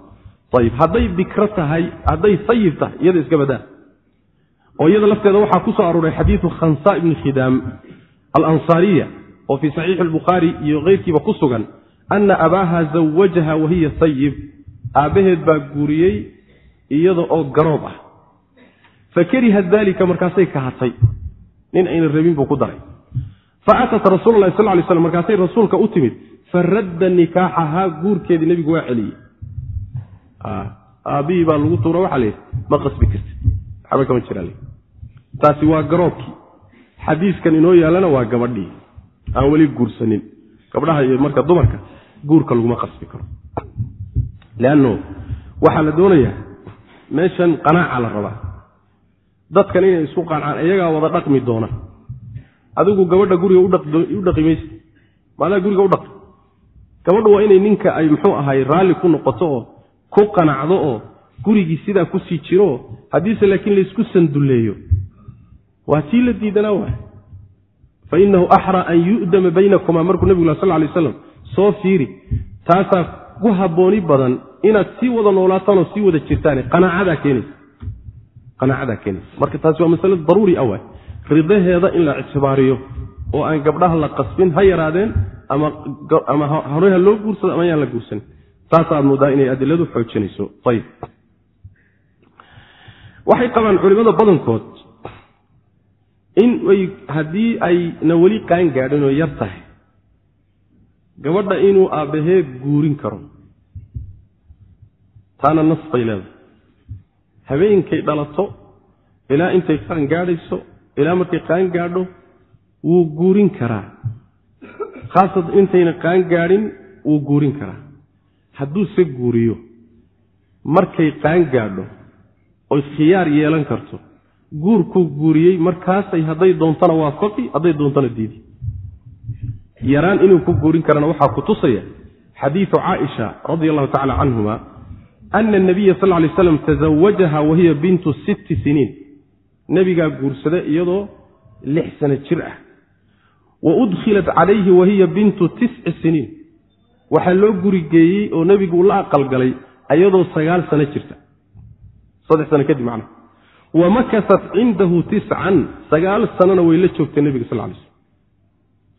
Ayib hadday bikro tahay hadday sayib tahay iyada iska badaa. Oo iyada lafteeda waxaa ku soo arooray xadiidu khansa ibni khidaam alansaariya oo fii saxiixi albukhaari iyo keyrkiiba ku sugan ana abaaha zawajaha wahiya sayib aabbaheed baa guuriyey iyada oo garoob ah. Fa kariha dalika markaasay kahatay nin ayna rabin buu ku daray. Fa atat rasuula lahi sal lay slam markaasay rasuulka u timid fa radda nikaaxahaa guurkeedii nebigu waa celiyey. Aabbihii baa lagu tuura waxaa layidhi ma qasbi karti waxba kama jiraa taasi waa garoobkii. Xadiiskan inoo yaalana waa gabadhii. Aan weli guursanin. Gabdhaha iyo marka dumarka guurka laguma qasbi karo leanno waxaa la doonayaa meeshan qanaaca la rabaa dadkan inay isku qancaan iyagaa wada dhaqmi doona adigu gabadha guriga u dhaqi maysa maadaa guriga u dhaqi gabadhu waa inay ninka ay muxuu ahay raalli ku noqoto oo ku qanacdo oo gurigii sidaa ku sii jiro haddiise laakiin laysku sandulleeyo waa tii la diidanaa waay fa inahu axraa an yu'dama baynakumaa markuu nebigu la sal lay aslam soo fiiri taasaa ku habbooni badan inaad sii wada noolaataan oo sii wada jirtaan qanaacadaa keenaysa qanaacadaa keenaysa marka taasi waa masale daruuri ah waay. Ridaheeda in la ictibaariyo oo aan gabdhaha la qasbin ha yaraadeen ama hore ha loo guursado ama yaan la guursanin taasaad moodaa inay adiladu xoojinayso. Ayib waxay qabaan culimada badankood in ay haddii ayna weli qaan gaadhin oo yar tahay gabadha inuu aabbahee guurin karo taana nas bay leedahay. Habeenkay dhalato ilaa intay qaan gaadhayso ilaa markay qaan gaadho wuu guurin karaa. Khaasatan intayna qaan gaadhin wuu guurin karaa. Hadduuse guuriyo markay qaan gaadho oy khiyaar yeelan karto. Guurkuu guuriyey markaasay hadday doontana waafaqi hadday doontana diidi. Yaraan inuu ku guurin karana waxaa ku tusaya xadiidu caaisha radi allahu tacala canhuma ana nabiya sal lay slam tazawajaha wahiya bintu sitti siniin nebigaa guursada iyadoo lix sano jir ah wa udkhilat calayhi wahiya bintu tisci siniin waxaa loo gurigeeyey oo nebigu la aqalgalay iyadoo sagaal sano jirta saddex sano kadib macna wa makasat cindahu tiscan sagaal sanona way la joogtay nebiga sal lay slm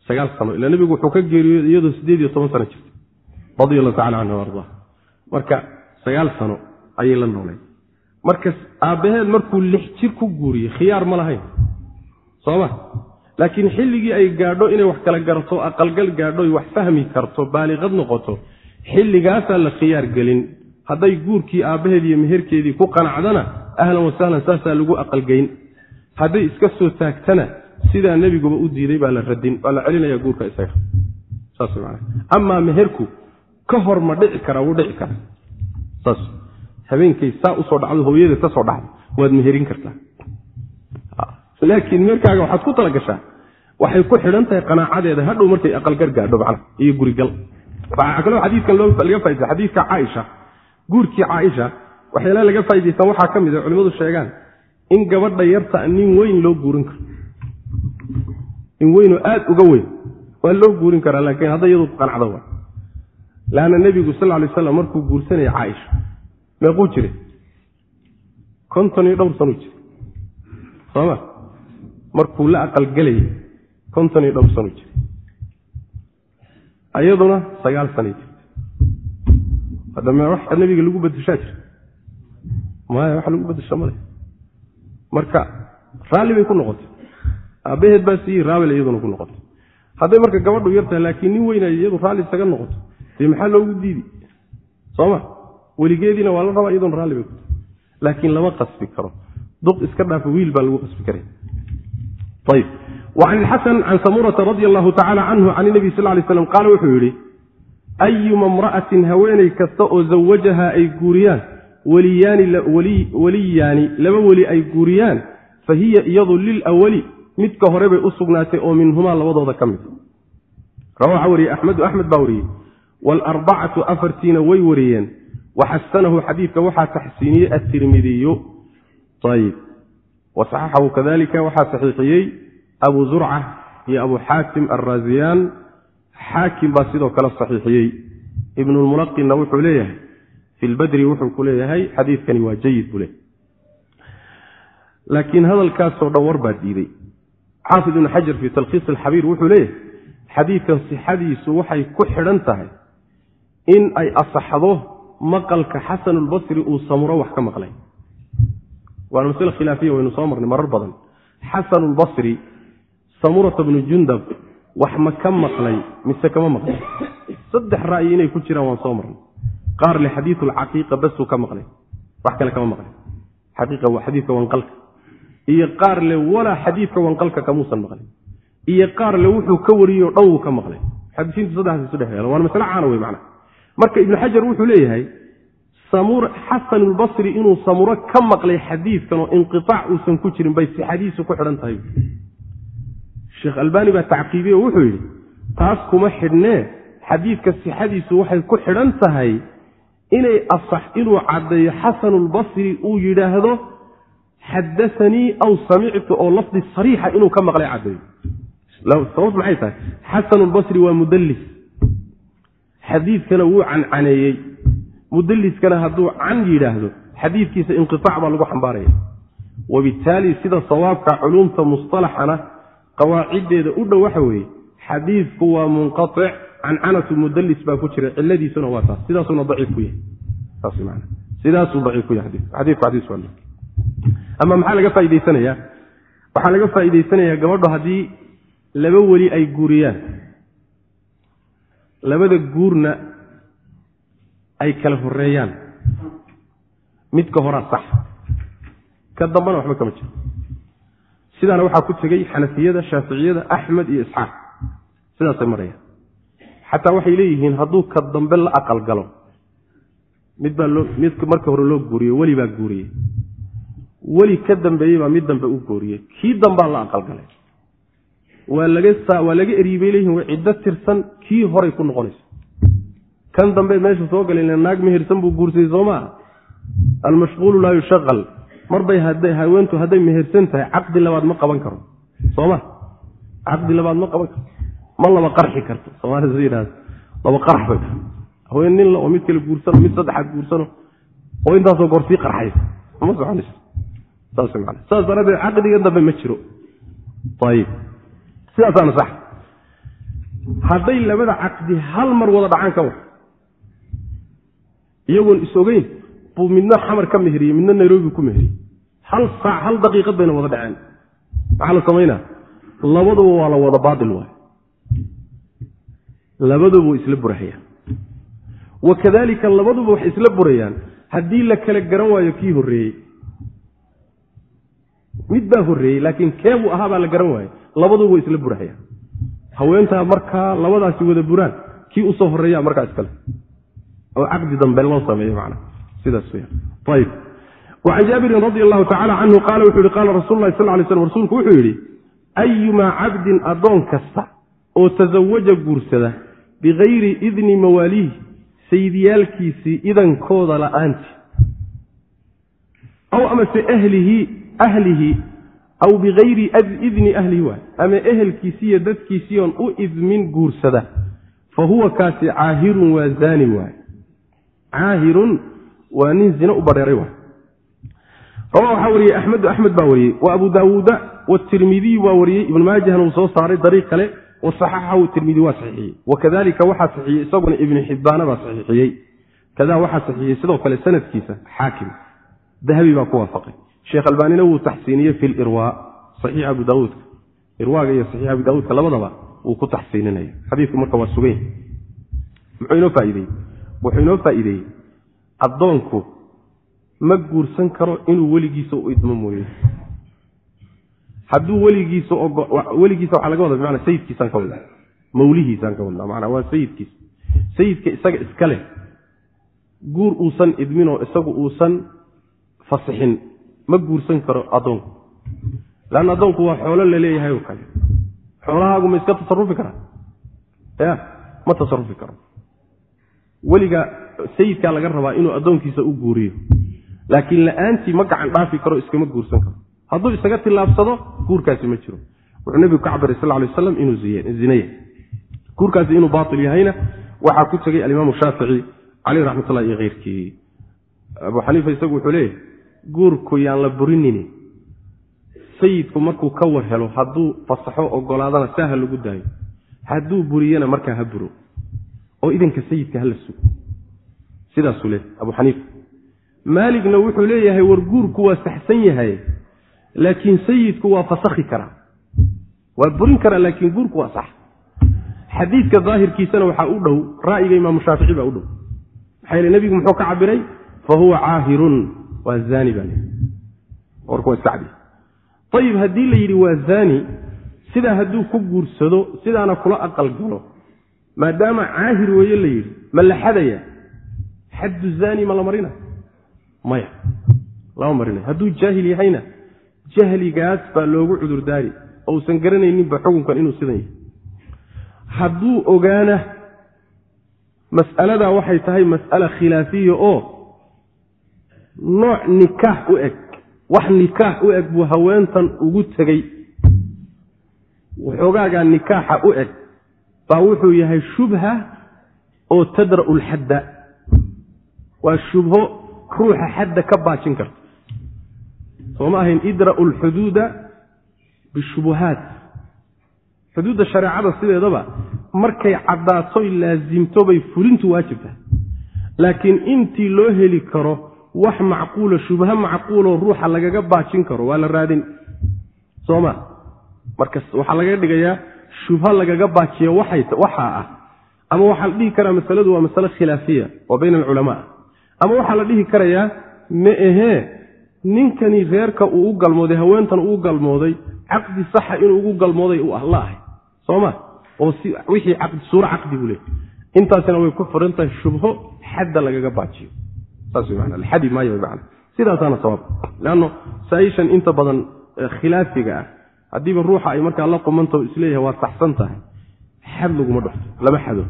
sagaal sano ila nebigu wuxuu ka geeriyooday iyadoo siddeed iyo toban sano jirta radia allahu tacala canhu ardaa marka sagaal sano ayay la noolay. Marka aabbaheed markuu lix jir ku guuriyey khiyaar ma lahayn. Sooma laakiin xilligii ay gaadho inay wax kala garato aqalgal gaadho wax fahmi karto baaliqad noqoto xilligaasaa la khiyaar gelin. Hadday guurkii aabbaheed iyo meherkeedii ku qanacdana ahlan wasahlan saasaa lagu aqalgeyn. Hadday iska soo taagtana sidaa nebiguba u diiday baa la radin waa la celinaya guurka isaga. Saas amaa meherku ka hor ma dhici karaa wuu dhici karaa habeenkay saa u soo dhacdo hooyadeed ka soo dhacdo waad meherin kartaa laakiin meerkaaga waxaad ku talagashaa waxay ku xidhan tahay qanaacadeeda hadhow markay aqalgar gaadho macna iyo gurigal. Waxaa kaloo xadiidkan laga faidaysa xadiidka caaisha guurkii caaisha waxyaalaha laga faa'idaystaan waxaa ka mid a culimmadu sheegaan in gabadha yarta nin weyn loo guurin karo. Nin weynoo aada uga weyn waa loo guurin karaa laakiin hadday iyadu qanacdo wa laanna nebigu sal lay slam markuu guursanaya caaisha. Meequu jire konton iyo dhowr sanuu jire sooma? Markuu la aqalgelayay konton iyo dhowr sanuu jire ayaduna sagaal sanay jirta haddame waxa nebiga lagu bedeshaa jira maya wax lagu bedesha male marka raalli bay ku noqotay. Aabbaheed baa siiyey raawil iyaduna ku noqotay. Hadday marka gabadhu yartahay laakiin nin weynay iyadu raalli isaga noqoto dee maxaa loogu diidi? Sooma weligeediina waa la rabaa iyaduna raalli bay ku tahay. Laakiin lama qasbi karo. Duq iska dhaafa wiil baa lagu qasbi karay. Ayb wacan ilxasan can samurata radia allahu tacala canhu can inabi sal lay slam qaala wuxuu yidhi ayuma imra'atin haweeney kasta oo zawajaha ay guuriyaan weliyaani laba weli ay guuriyaan fa hiya iyadu lilawali midka hore bay u sugnaatay oo minhumaa labadooda ka mid rawaxa wariyey axmedu axmed baa wariyey waalarbacatu afartiina way wariyeen waxasanahu xadiidka waxaa taxsiiniyey atirmidiyu ayib wasaxaxahu kadalika waxaa saxiixiyey abu zurca iyo abu xaakim alraaziyaan xaakim baa sidoo kale saxiixiyey ibnulmunaqinna wuxuu leeyahay fi lbadri wuxuu ku leeyahay xadiidkani waa jayid buu leeyahy laakiin hadalkaasoo dhan war baa diiday xaafid ibnu xajar fii talkhiis alxabiir wuxuu leeyahay xadiidkan sixadiisu waxay ku xidhan tahay in ay asaxdo maqalka xasanulbasri uu samuro wax ka maqlay. Waana masle khilaafiya waynu soo marnay marar badan. Xasanulbasri samurata bnu jundab wax ma ka maqlay mise kama maqlay? Saddex ra'yi inay ku jiraan waan soo marnay. Qaar le xadiiu lcaqiiqa basuu ka maqlay. Wax kale kama maqlay. Xadiidka wanqalka. Iyo qaar le walaa xadiidka wanqalka kamuusan maqlin iyo qaar le wuxuu ka wariyey o dhan wuu ka maqlay. Xadiisiintu saddexdaas isu dhex yeelan waana masle caana wey macna marka ibnu xajar wuxuu leeyahay xasanulbasri inuu samuro ka maqlay xadiidkan oo inqiaac uusan ku jirin bay sixadiisu ku xidhan tahay. Sheekh albaani baa tacqiibiye wuxuu yidhi taas kuma xidhnee xadiidka sixadiisu waxay ku xidhan tahay inay asax inuu caddeeyo xasanulbasri uu yidhaahdo xadaanii aw samictu oo lafdi sariixa inuu ka maqlay caddeeyo sababtu maxay tahay? Xasanulbasri waa mudallis xadiidkana wuu cancaneeyey. Mudalliskana hadduu can yidhaahdo xadiidkiisa inqiaac baa lagu xambaaraya. Wabittaali sida sawaabka culumta mustalaxana qawaaciddeeda u dhow waxa weeye xadiidku waa munqaic cancanatu mudallis baa ku jira ciladiisuna waa taas. Sidaasuna daciif ku yahay. Sidaasuu daciif ku yahay xadiidku. Xadiis waa ama maxaa laga faa'idaysanayaa waxaa laga faa'idaysanayaa gabadhu haddii laba weli ay guuriyaan labada guurna ay kala horeeyaan midka horaa sax ka dambana waxba kama jiro. Sidaana waxaa ku tegey xanafiyada shaaficiyada axmed iyo isxaaq. Sidaasay marayaan. Xataa waxay leeyihiin hadduu ka dambe la aqal galo. Mid baa loo mid marka hore loo guuriyey weli baa guuriyey. Weli ka dambeeyey baa mid dambe u guuriyey. Kii dambaa la aqalgalay waa laga waa laga eriyey bay leeyihiin way ciddo tirsan kii horay ku noqonayso. Kan dambe meesha soo galayna naag mehersan buu guursayey soo maaha? Almashquulu laa yushaqal. Marbay haweentu hadday mehersan tahay caqdi labaad ma qaban karo. Sooma caqdi labaad ma qaban karo. Ma laba qarxi karto. Soomaalida yidhahda laba qarx bay tahay. Haween nin la oo mid kale guursano mid saddexaad guursano oo intaasoo goor sii qarxaysa ma soconayso. Saas man saas daraaddeed caqdiga dambe ma jiro. Ayib sidaasaana sax hadday labada caqdi hal mar wada dhacaan ka war iyagoon is-ogeyn buu midna xamar ka meheriyey midna nairobi ku meheriyey hal saac hal daqiiqad bayna wada dhaceen. Maxaa la samaynaa labaduba waa la wada baatil waay labaduba way isla burahayaan. Wa kadalika labaduba waxay isla burayaan haddii la kala garan waayo kii horreeyey. Mid baa horreeyey laakiin keebuu ahaa baa la garan waayey labaduba isla burahayaan. Haweentaa markaa labadaasi wada buraan kii u soo horreeyaa markaa iskale. Oo caqdi dambe loo sameeyo macna. Sidaas ayib wacan jaabirin radi allahu tacala canhu qaala wuxuu yihi qaala rasul lahi sal lay slm rasuulku wuxuu yidhi ayumaa cabdin addoon kasta oo tasawaja guursada bikayri idni mawaaliih sayidyaalkiisii idankooda la'aanti. Aw amase ahlihi ahlihi aw bikayri idni ahlihi waay ama ehelkiisiiyo dadkiisiion u idmin guursada fa huwa kaasi caahirun waa zaanin waay caahirun waa nin zine u badheeray waay rawa waxaa wariyey axmedu axmed baa wariyey wa abu daawuuda watirmidiy waa wariyey ibnu maajahna uu soo saaray dariiq kale wasaxaxahu tirmidi waa saxiixiyey. Wakadalika waxaa saxiixiyey isaguna ibnu xibbaana baa saxiixiyey. Kadaa waxaa saxiixiyey sidoo kale sanadkiisa xaakim dahabi baa ku waafaqay sheekh albaanina wuu taxsiiniyey fi lirwa saxiix abu daauudka irwaaga iyo saxiix abu daauudka labadaba wuu ku taxsiininaya xadiidku marka waa sugan muxuu inoo faa'iideeyey addoonku ma guursan karo inuu weligiisa u idmo mooye. Hadduu weligiisa weligiisa waxaa laga wada bimana sayidkiisaan ka wadnaa mawlihiisaan ka wadnaa maanaa waa sayidkiisa sayidka isaga iska leh guur uusan idminoo isagu uusan fasixin ma guursan karo addoonku. Leanna addoonku waa xoolo la leeyahay oo kale. Xoolahaagu ma iska tasarufi karaa ya ma tasarufi karo weliga sayidkaa laga rabaa inuu addoonkiisa u guuriyo. Laakiin la'aantii ma gacan dhaafi karo iskama guursan karo. Hadduu isaga tillaabsado guurkaasi ma jiro. Wuxuu nebigu ka cabiray sal lay aslam inuu zinaya. Guurkaasi inuu baatil yahayna waxaa ku tegey alimaamu shaafici caleyh raxmatullah iyo keyrkii abu xaniifa isagu wuxuu leeyahy guurku yaan la burinini. Sayidku markuu ka war helo hadduu fasaxo ogolaadana saa ha lagu daayo hadduu buriyana markaa ha buro oo idanka sayidka hala sugo. Sidaasuu leeyahy abu xaniifa maaligna wuxuu leeyahay war guurku waa saxsan yahay laakiin sayidku waa fasakhi karaa. Waa burin karaa laakiin guurku waa sax. Xadiidka daahirkiisana waxaa u dhow ra'yiga imaamu shaafici baa u dhow. Maxaa yeele nebigu muxuu ka cabiray fa huwa caahirun waa zaani baa warku waa iska cadi ayib haddii la yidhi waa zaani sidaa hadduu ku guursado sidaana kula aqal galo. Maadaama caahir weeye la yidhi ma la xadaya. Xaddu zaani ma la marina? Maya. Lama marinayo hadduu jaahil yahayna jahligaas baa loogu cudurdaari. Ousan garanayninba xukunkan inuu sidan yahay. Hadduu ogaana mas'aladaa waxay tahay mas'ala khilaafiya oo nooc nikaax u eg. Wax nikaax u eg buu haweentan ugu tegey. Waxoogaagaa nikaaxa u eg baa wuxuu yahay shubha oo tadra'u lxadda waa shubho ruuxa xadda ka baajin karta. Soo ma ahayn idra'u lxuduuda bishubuhaat xuduudda shareecada sideedaba markay caddaatoy laasimto bay fulintu waajibta laakiin intii loo heli karo wax macquula shubho macquuloo ruuxa lagaga baajin karo waa la raadin. Soo ma? Marka waxaa laga dhigayaa shubho lagaga baajiya waxaa ah. Ama waxaa la dhihi karaa masaladu waa masale khilaafiya oo bayna alculamaa. Ama waxaa la dhihi karayaa ma ahee ninkani reerka uu u galmooday haweentan uu galmooday caqdi saxa inuu ugu galmooday la ahay. Soma wixii suuro caqdi buu leey intaasina way ku furan tahay shubho xadda lagaga baajiyo saasxadi maayo man sidaasaana sawaab leanno saa-ishan inta badan khilaafiga ah. Haddiiba ruuxa ay markaa la qumantaho is leeyahay waa saxsan tahay. Xad laguma dhufto lama xado.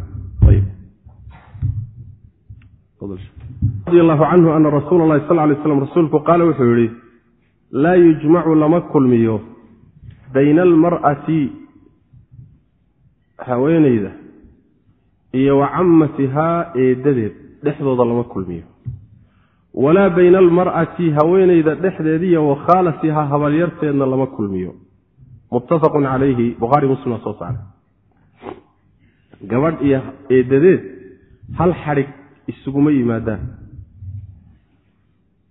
Allahu canhu ana rasuula lahi sal lay slam rasuulku qaala wuxuu yihi laa yujmacu lama kulmiyo bayna almar'ati haweenayda iyo wa cammatihaa eeddadeed dhexdooda lama kulmiyo walaa bayna almar'ati haweenayda dhexdeediiyo wa khaalatihaa habaryarteedna lama kulmiyo. Muttafaqun calayhi bukhaari muslim soo saaray. Gabadh iyo eeddadeed hal xadhig isuguma yimaadaan.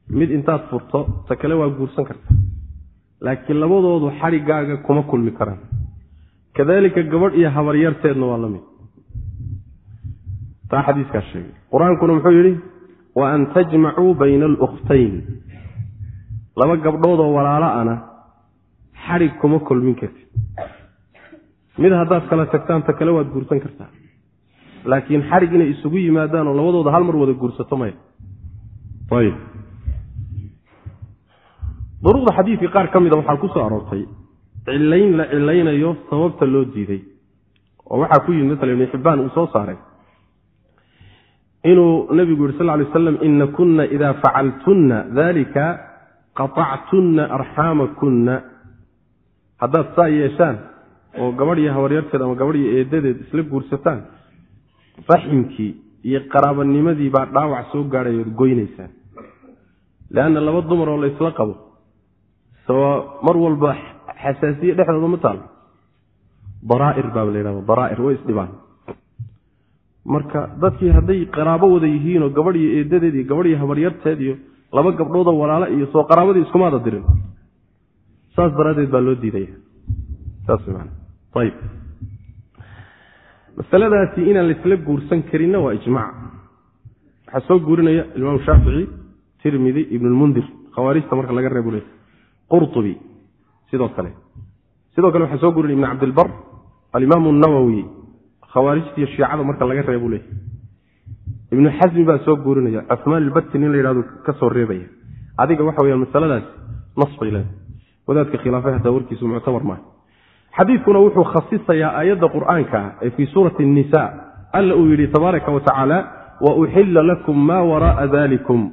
Mid intaad furto ta kale waa guursan karta. Laakiin labadoodu xadhigaaga kuma kulmi karaan. Kadalika gabadh iyo habaryarteedna waa la mid. Taa xadiiskaa sheegay. Qur'aankuna muxuu yidhi wa an tajmacuu bayna alukhtayn laba gabdhoodoo walaalo ana xadhig kuma kulmin kartid mid haddaad kala tagtaan ta kale waad guursan kartaa laakiin xadhig inay isugu yimaadaan oo labadooda hal mar wada guursato maya ayb duruqda xadiidka qaar ka mida waxaa ku soo aroortay cilayn la cilaynayo sababta loo diiday oo waxaa ku yimid masala ibnu xibbaan uu soo saaray inuu nabigu yihi sal ly aslam ina kunna ida facaltunna dalika qaطactunna arxaamakunna haddaad saa yeeshaan oo gabadh iyo habaryarteed ama gabadh iyo eedadeed isla guursataan raximkii iyo qaraabanimadii baa dhaawac soo gaadhay ood goynaysaan. Leanna laba dumar oo laysla qabo soo mar walba xasaasiye dhexdooda ma taalo daraair baaba la yidhahda daraair way isdhibaan marka dadkii hadday qaraabo wada yihiinoo gabadh iyo eedadeed iyo gabadh habaryarteed iyo laba gabdhoodoo walaalo iyo soo qaraabadii iskumaada dirin. Saas daraaddeed baa loo diidaya. Masaladaasi inaan laisla guursan karinna waa ijmac waxaa soo guurinaya imaam shaafici tirmidi ibnulmundir khawaarijta marka laga reebule qurtubi sidoo kale. Sidoo kale waxaa soo guurinaya ibn cabdilbar alimaam nawowi khawaarijtiiyo shiicada marka laga reebu leey ibnu xasmi baa soo guurinaya cumaan ilbati nin la yidhahdo ka soo reebaya. Adiga waxa weyaan masaladaasi nas bay leedahay. Wadaadka khilaafay hataa warkiisu muctabar maaha. Xadiidkuna wuxuu khasisayaa aayadda qur'aanka ee fii suurati nisa alla uu yidhi tabaaraka wa wa uxilla lakum maa wara'a dalikum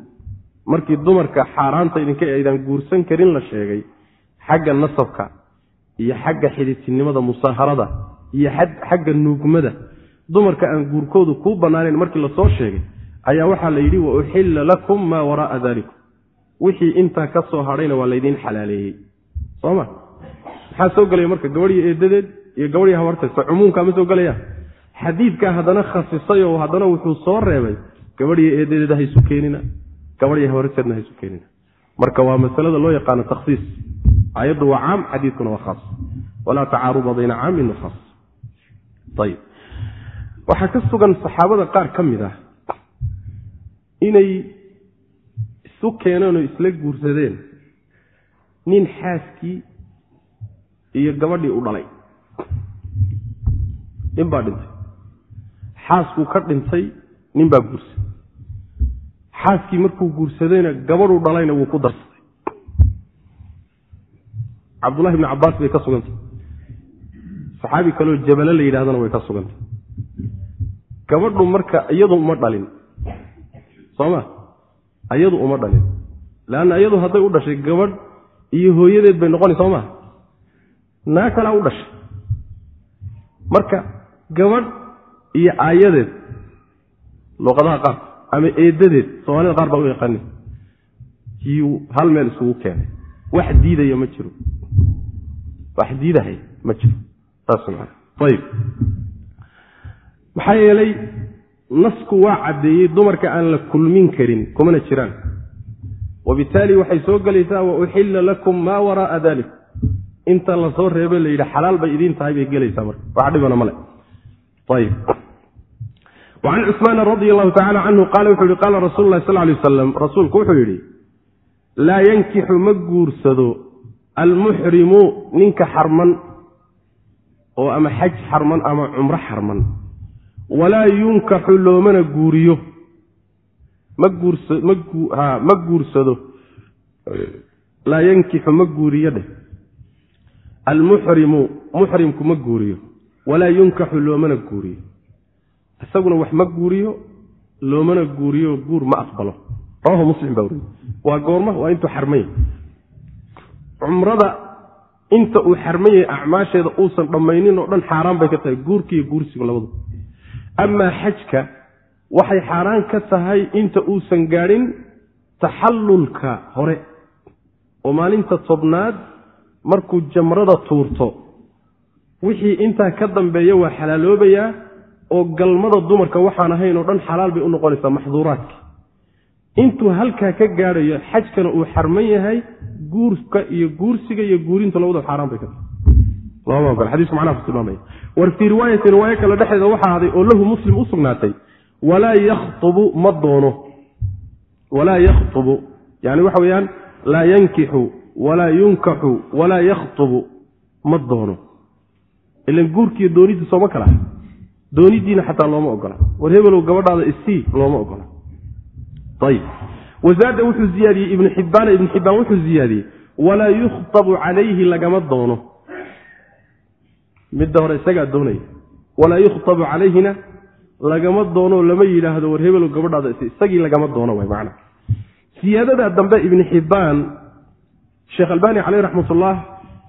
markii dumarka xaaraanta idinka aydan guursan karin la sheegay xagga nasabka iyo xagga xididtinimada musaaharada iyo xagga nuugmada. Dumarka aan guurkoodu kuu bannaanayn markii la soo sheegay ayaa waxaa la yidhi wa uxilla lakum maa wara'a dalikum wixii intaa ka soo hadhayna waa laydiin xalaaleeyey. Soma maxaa soo gelaya marka gabadhiyo eedadeed iyo gabadhiyo habartaysa cumuumka ma soo gelaya xadiidkaa haddana khasisay oo haddana wuxuu soo reebay gabadhiyo eedadeed ha isu keenina. Gabadhiyo habarteedna ha isu keenina. Marka waa masalada loo yaqaano takhsiis aayaddu waa caam xadiidkuna waa khaas. Walaa tacaaruda bayna caamin wa khaas waxaa ka sugan saxaabada qaar ka mid ah inay isu keeneen oo isla guursadeen nin xaaskii iyo gabadhii u dhalay. Nin baa dhintay. Xaaskuu ka dhintay nin baa guursaday xaaskii markuu guursadayna gabadhuu dhalayna wuu ku darsaday. Cabdullahi ibni cabbaas bay ka sugantay saxaabi kaleo jabale la yidhahdana way ka sugantay gabadhu marka iyadu uma dhalin. Soo ma iyadu uma dhalin. Leanna iyadu hadday u dhashay gabadh iyo hooyadeed bay noqoni soo maa naa kalaa u dhashay. Marka gabadh iyo aayadeed luqadaha qaar ama eedadeed soomaalida qaar baa u yaqaanin yuu hal meel isugu keenay. Wax diidaya ma jiro. Wax diidahay ma jiro maxaa yeelay nasku waa caddeeyey dumarka aan la kulmin karin kumana jiraan. Wabitaali waxay soo gelaysaa wa uxilla lakum maa wara'a dalik inta la soo reebe la yidhi xalaal bay idiin tahay bay gelaysaa marka. Wax dhibana male ayib wacan cusmaana radia allahu tacala canhu qaala wuxuu yihi qaala rasuulu lahi sal lay wasalam rasuulku wuxuu yidhi laa yankixu ma guursado almuxrimu ninka xarman oo ama xaj xarman ama cumro xarman. Walaa yunkaxu loomana guuriyo. Ma guursado. Laa yankixu ma guuriyo dheh. Almuxrimu muxrimku ma guuriyo. Walaa yunkaxu loomana guuriyo. Isaguna wax ma guuriyo loomana guuriyo guur ma aqbalo. Rawahu muslim baa weriye waa goorma waa intuu xarmanya cumrada inta uu xarman yahay acmaasheeda uusan dhammaynin oo dhan xaaraan bay ka tahay guurkiiyo guursigu labadu. Amaa xajka waxay xaaraan ka tahay inta uusan gaadhin taxallulka hore. Oo maalinta tobnaad markuu jamrada tuurto. Wixii intaa ka dambeeya waa xalaaloobayaa oo galmada dumarka waxaan ahayn oo dhan xalaal bay u noqonaysaa maxduuraadka. Intuu halkaa ka gaadhayo xajkana uu xarman yahay guurka iyo guursiga iyo guurinta labadaba xaaraan bay ka tahay. Xadiisku macnaha ku tilmaamaya war fii riwaayatin riwaayo kale dhexdeeda waxaa aday oo lahu muslim u sugnaatay walaa yakhtubu ma doono. Walaa yakhtubu yani waxa weeyaan laa yankixu walaa yunkaxu walaa yakhtubu ma doono. Ilan guurkiiyo doonidii sooma kala. Doonidiina xataa looma ogola. War hebelow gabadhaada isii looma ogola ayib wasaada wuxuu ziyaadiyey ibnu xibbaana ibnu xibbaan wuxuu ziyaadiyey. Walaa yukhtabu calayhi lagama doono. Midda hore isagaa doonaya. Walaa yukhtabu calayhina lagama doono lama yidhaahdo war hebelow gabadhaada is isagii lagama doono way macna. Siyaadadaa dambe ibni xibbaan sheekh albaani caleyh raxmatullah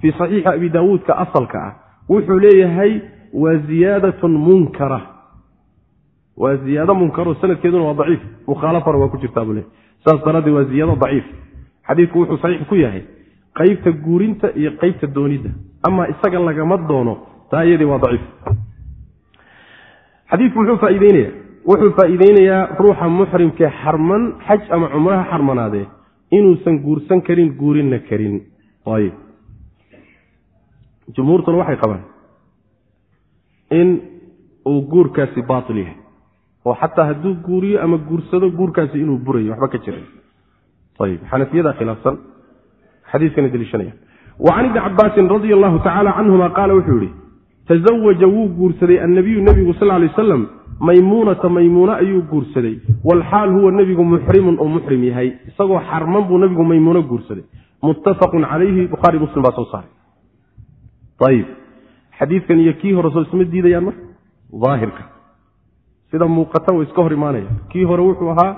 fii saxiixi abi daawuudka asalka ah wuxuu leeyahay waa ziyaadatun munkara. Waa ziyaado munkaro sanadkeeduna waa daciif. Mukhaalafana waa ku jirtaa buu le saas daraaddeed waa ziyaado daciif. Xadiidku wuxuu saxiix ku yahay qeybta guurinta iyo qeybta doonidda ama isaga lagama doono taa iyadii waa daciif. Xadiidku muxuu faaiideynaya wuxuu faa'iideynayaa ruuxa muxrimkee xarman xaj ama cumraha xarmanaadee inuusan guursan karin guurinna karin. Ayb jumhuurtuna waxay qabaan in uu guurkaasi baatil yahay oo xataa hadduu guuriyo ama guursado guurkaasi inuu burayo waxba ka ayb xanafiyada khilaafsan. Xadiiskana deliishanaya. Wa can ibni cabaasin radia allahu tacaala canhuma qaala wuxuu yihi tazawaja wuu guursaday annabiyu nebigu sal lay wasalam maymuunata maymuune ayuu guursaday walxaal huwa nebigu muxrimun oo muxrim yahay isagoo xarman buu nebigu maymuuno guursaday. Muttafaqun calayhi bukhaari muslim baa soo saaray. Ayib. Xadiidkan iyo kii hore soo isma diidayaan marka? Daahirka sida muuqata way iska hor imaanayaan kii hore wuxuu ahaa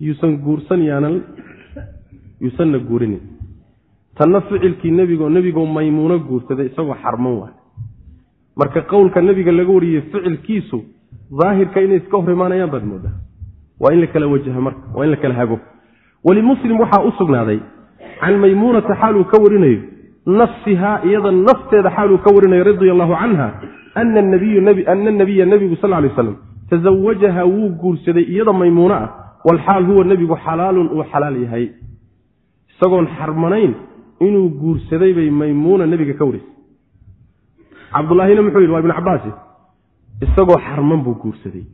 yuusan guursan yaanan yuusanna guurinin. Tanna ficilkii nebigo nebigoo maymuuno guursaday isagoo xarman waay. Marka qowlka nebiga laga wariyey ficilkiisu daahirka inay iska hor imaanayaan baad moodaa. Waa in la kala wajaha marka waa in la kala hago. Walimuslim waxaa u sugnaaday can maymuunata xaaluu ka warinayo nafsihaa iyada nafteeda xaaluu ka warinayo radia allahu canha ana nabiya nebigu sal lay slam tazawajaha wuu guursaday iyada maymuuno ah. Walxaal huwa nebigu xalaalun uu xalaal yahay. Isagoon xarmanayn inuu guursaday bay maymuuna nebiga ka warisay cabdulaahina muxuu yidhi waa ibnu cabaasi isagoo xarman buu guursaday.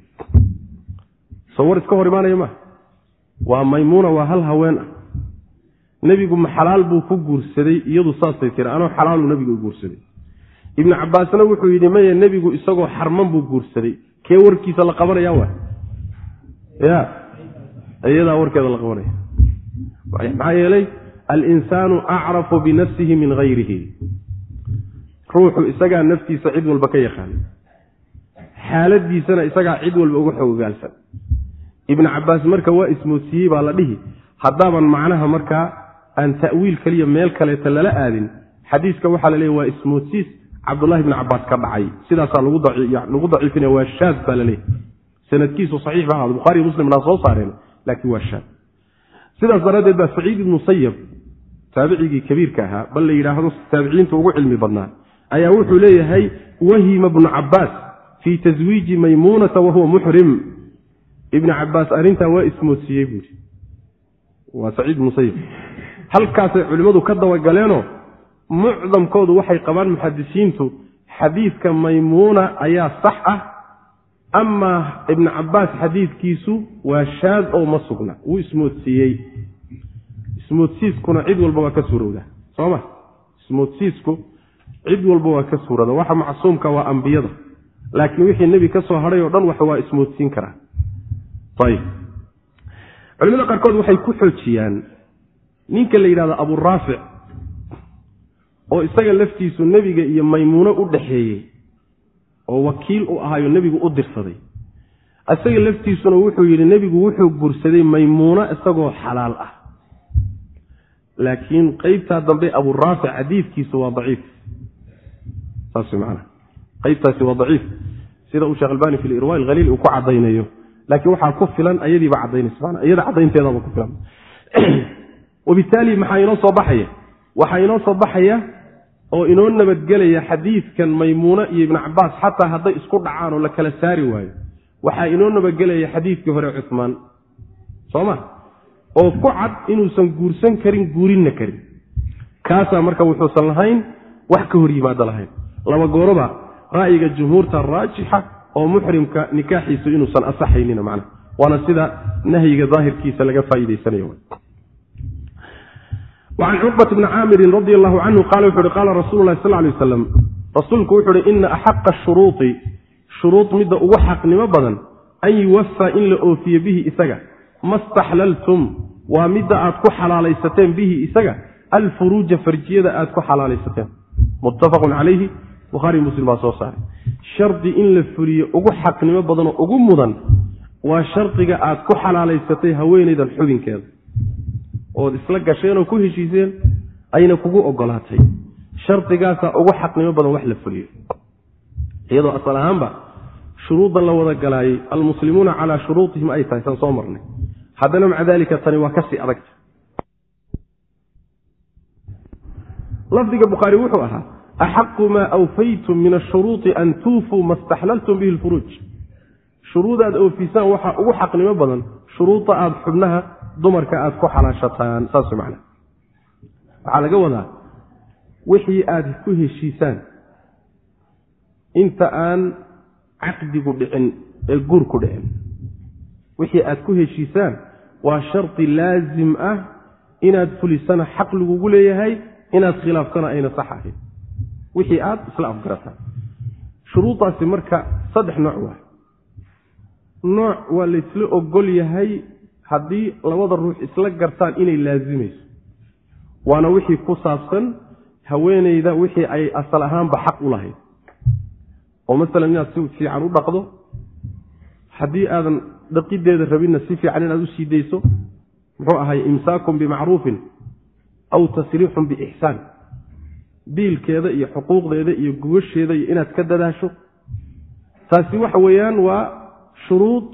Soo war iska hor imaanaya maa waa maymuuna waa hal haween ah. Nebigu ma xalaal buu ku guursaday iyadu saasay tiri anoo xalaaluu nebigu guursaday. Ibnu cabaasna wuxuu yidhi maya nebigu isagoo xarman buu guursaday kee warkiisa la qabanaya wa ya iyadaa warkeeda la qabanaya. Maxaa yeelay alinsaanu acrafu binafsihi min hayrihi ruuxu isagaa naftiisa cid walba ka yaqaana xaaladiisana isagaa cid walba uga xogogaalsan ibnu cabaas marka waa ismoodsiiyey baa la dhihi haddaaban macnaha markaa aan ta'wiil keliya meel kaleeta lala aadin. Xadiiska waxaa la leeya waa ismoodsiis cabdullahi ibni cabaas ka dhacay. Sidaasaa lagu daciifinaya waa shaad baa la leeyahy sanadkiisu saxiix ba ahaado bukhariy muslimnaa soo saareen laakiin waa shaad. Sidaas daraaddeed baa saciid ibnu sayab taabicigii kabiirka ahaa bal la yidhaahdo taabiciinta ugu cilmi badnaa ayaa wuxuu leeyahay wahima bnu cabaas fii taswiiji maymuunata wahuwa muxrim ibni cabaas arrintaa waa ismoodsiiyey buuri waa saciid musayib halkaasay culimmadu ka dabagaleenoo mucdamkoodu waxay qabaan muxadisiintu xadiidka maymuuna ayaa sax ah amaa ibnu cabaas xadiidkiisu waa shaad oo ma sugna wuu ismoodsiiyey. Ismoodsiiskuna cid walba waa ka suurowdaa sooma ismoodsiisku cid walba waa ka suurada waxa macsuumka waa ambiyada laakiin wixii nebi ka soo hadhay oo dhan wax waa ismoodsiin karaa. Culimada qaarkood waxay ku xoojiyaan ninka la yidhahdo aburaafic oo isaga laftiisu nebiga iyo maymuuno u dhaxeeyey oo wakiil u ahaayo nebigu u dirsaday. Isaga laftiisuna wuxuu yidhi nebigu wuxuu gursaday maymuuno isagoo xalaal ah. Laakiin qeybtaa dambe aburaafic xadiidkiisu waa daciif. Saas man qeybtaasi waa daciif. Sida uu sheekh albani fi lirwa alhaliil uu ku cadaynayo laakiin waxaa ku filan ayadiiba cadaynaysa iyada cadaynteedaba ku filan. Wabitaali maxaa inoo soo baxaya? Waxaa inoo soo baxaya oo inoo nabadgelaya xadiidkan maymuune iyo ibnu cabaas xataa hadday isku dhacaan oo la kala saari waayo. Waxaa inoo nabadgelaya xadiidkii hore cumaan soo ma? Oo ku cad inuusan guursan karin guurinna karin. Kaasaa marka wuxuusan lahayn wax ka hor yimaada lahayn. Laba gooroba ra'yiga jumhuurta raajixa oo muxrimka nikaaxiisu inuusan asaxaynina macna waana sida nahyiga daahirkiisa laga faa'iidaysanayo wacan cuqbat bni caamirin radi allahu canhu qaala wuxu uhi qaala rasulu lahi sal lay waslam rasuulku wuxu uhi ina axaqa shuruudi shuruud midda ugu xaqnimo badan an yuwafaa in la oofiye bihi isaga ma staxlaltum waa midda aad ku xalaalaysateen bihi isaga alfuruuja farjiyada aad ku xalaalaysateen muttafaqun calayhi bukhaari muslim baa soo saaray shardi in la fuliyo ugu xaqnimo badanoo ugu mudan waa shardiga aad ku xalaalaysatay haweenaydan xubinkeeda ood isla gasheenoo ku heshiiseen ayna kugu ogolaatay shardigaasaa ugu xaqnimo badan wax la fuliyo iyadoo asal ahaanba shuruudda la wada galaayey almuslimuuna calaa shuruutihim ay tahay saan soo marnay. Haddana maca dalika tani waa ka sii adagta. Lafdiga bukhaari wuxuu ahaa axaqu maa awfaytum min ashuruuطi an tuufuu ma staxlaltum bihi lfuruuj shuruudaad oofisaan waxaa ugu xaqnimo badan shuruuda aada xubnaha dumarka aada ku xalaashataan saas man waxaa laga wadaa wixii aada ku heshiisaan inta aan caqdigu dhicin ee guurku dhicin. Wixii aada ku heshiisaan waa shardi laasim ah inaad fulisana xaq lagugu leeyahay inaad khilaaftana ayna sax ahayn. Wixii aada isla afgarataan. Shuruudaasi marka saddex nooc waa. Nooc waa laysla ogol yahay haddii labada ruux isla gartaan inay laasimayso waana wixii ku saabsan haweeneyda wixii ay asal ahaanba xaq u lahayd. Oo masalan inaad si fiican u dhaqdo haddii aadan dhaqideeda rabinna si fiican inaad u sii dayso muxuu ahay imsaakun bimacruufin aw tasriixun biixsaan biilkeeda iyo xuquuqdeeda iyo gubasheeda iyo inaad ka dadaasho. Taasi waxa weeyaan waa shuruud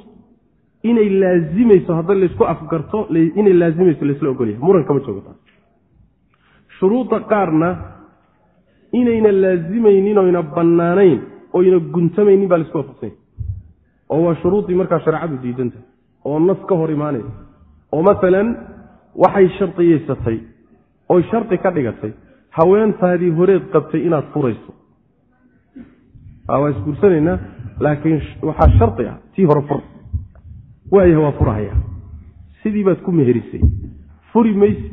inay laazimayso hadda laysku afgarto inay laazimayso laysla ogolyahay. Muran kama joogo taas. Shuruudda qaarna inayna laazimaynin oyna bannaanayn oyna guntamaynin baa la isku waafaqsanya oo waa shuruuddii markaa shareecadu diidanta. Oo nas ka hor imaanaysa oo masalan waxay shardiyeysatay oy shardi ka dhigatay. Haweentaadii horeed qabtay inaad furayso. Waa isguursanaynaa laakiin waxaa shardi ah. Tii hore fur waayaha waa furahaya sidii baad ku meherisay. Furi maysi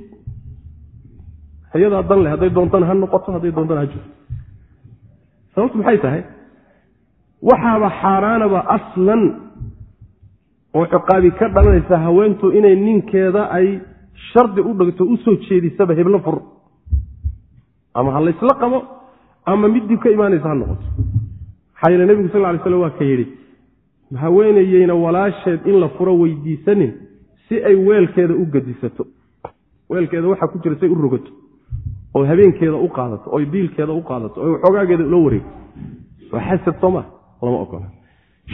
iyadaa dan leh hadday doontana ha noqoto hadday doontana ha jirto. Sababtu maxay tahay? Waxaaba xaaraanaba aslan oo ciqaabi ka dhalanaysa haweentu inay ninkeeda ay shardi u dhigto u soo jeedisaba heblo fur. Ama ha laysla qabo ama mid dib ka imaanaysa ha noqoto. Maxaa yeele nebigu sal ly slam waa ka yidhi haweenayeyna walaasheed in la furo weydiisanin si ay weelkeeda u gadisato. Weelkeeda waxaa ku jira say u rogato oo habeenkeeda u qaadato oy biilkeeda u qaadato oy waxoogaageeda ula wareegto. Waa xasad soo maa lama ogola.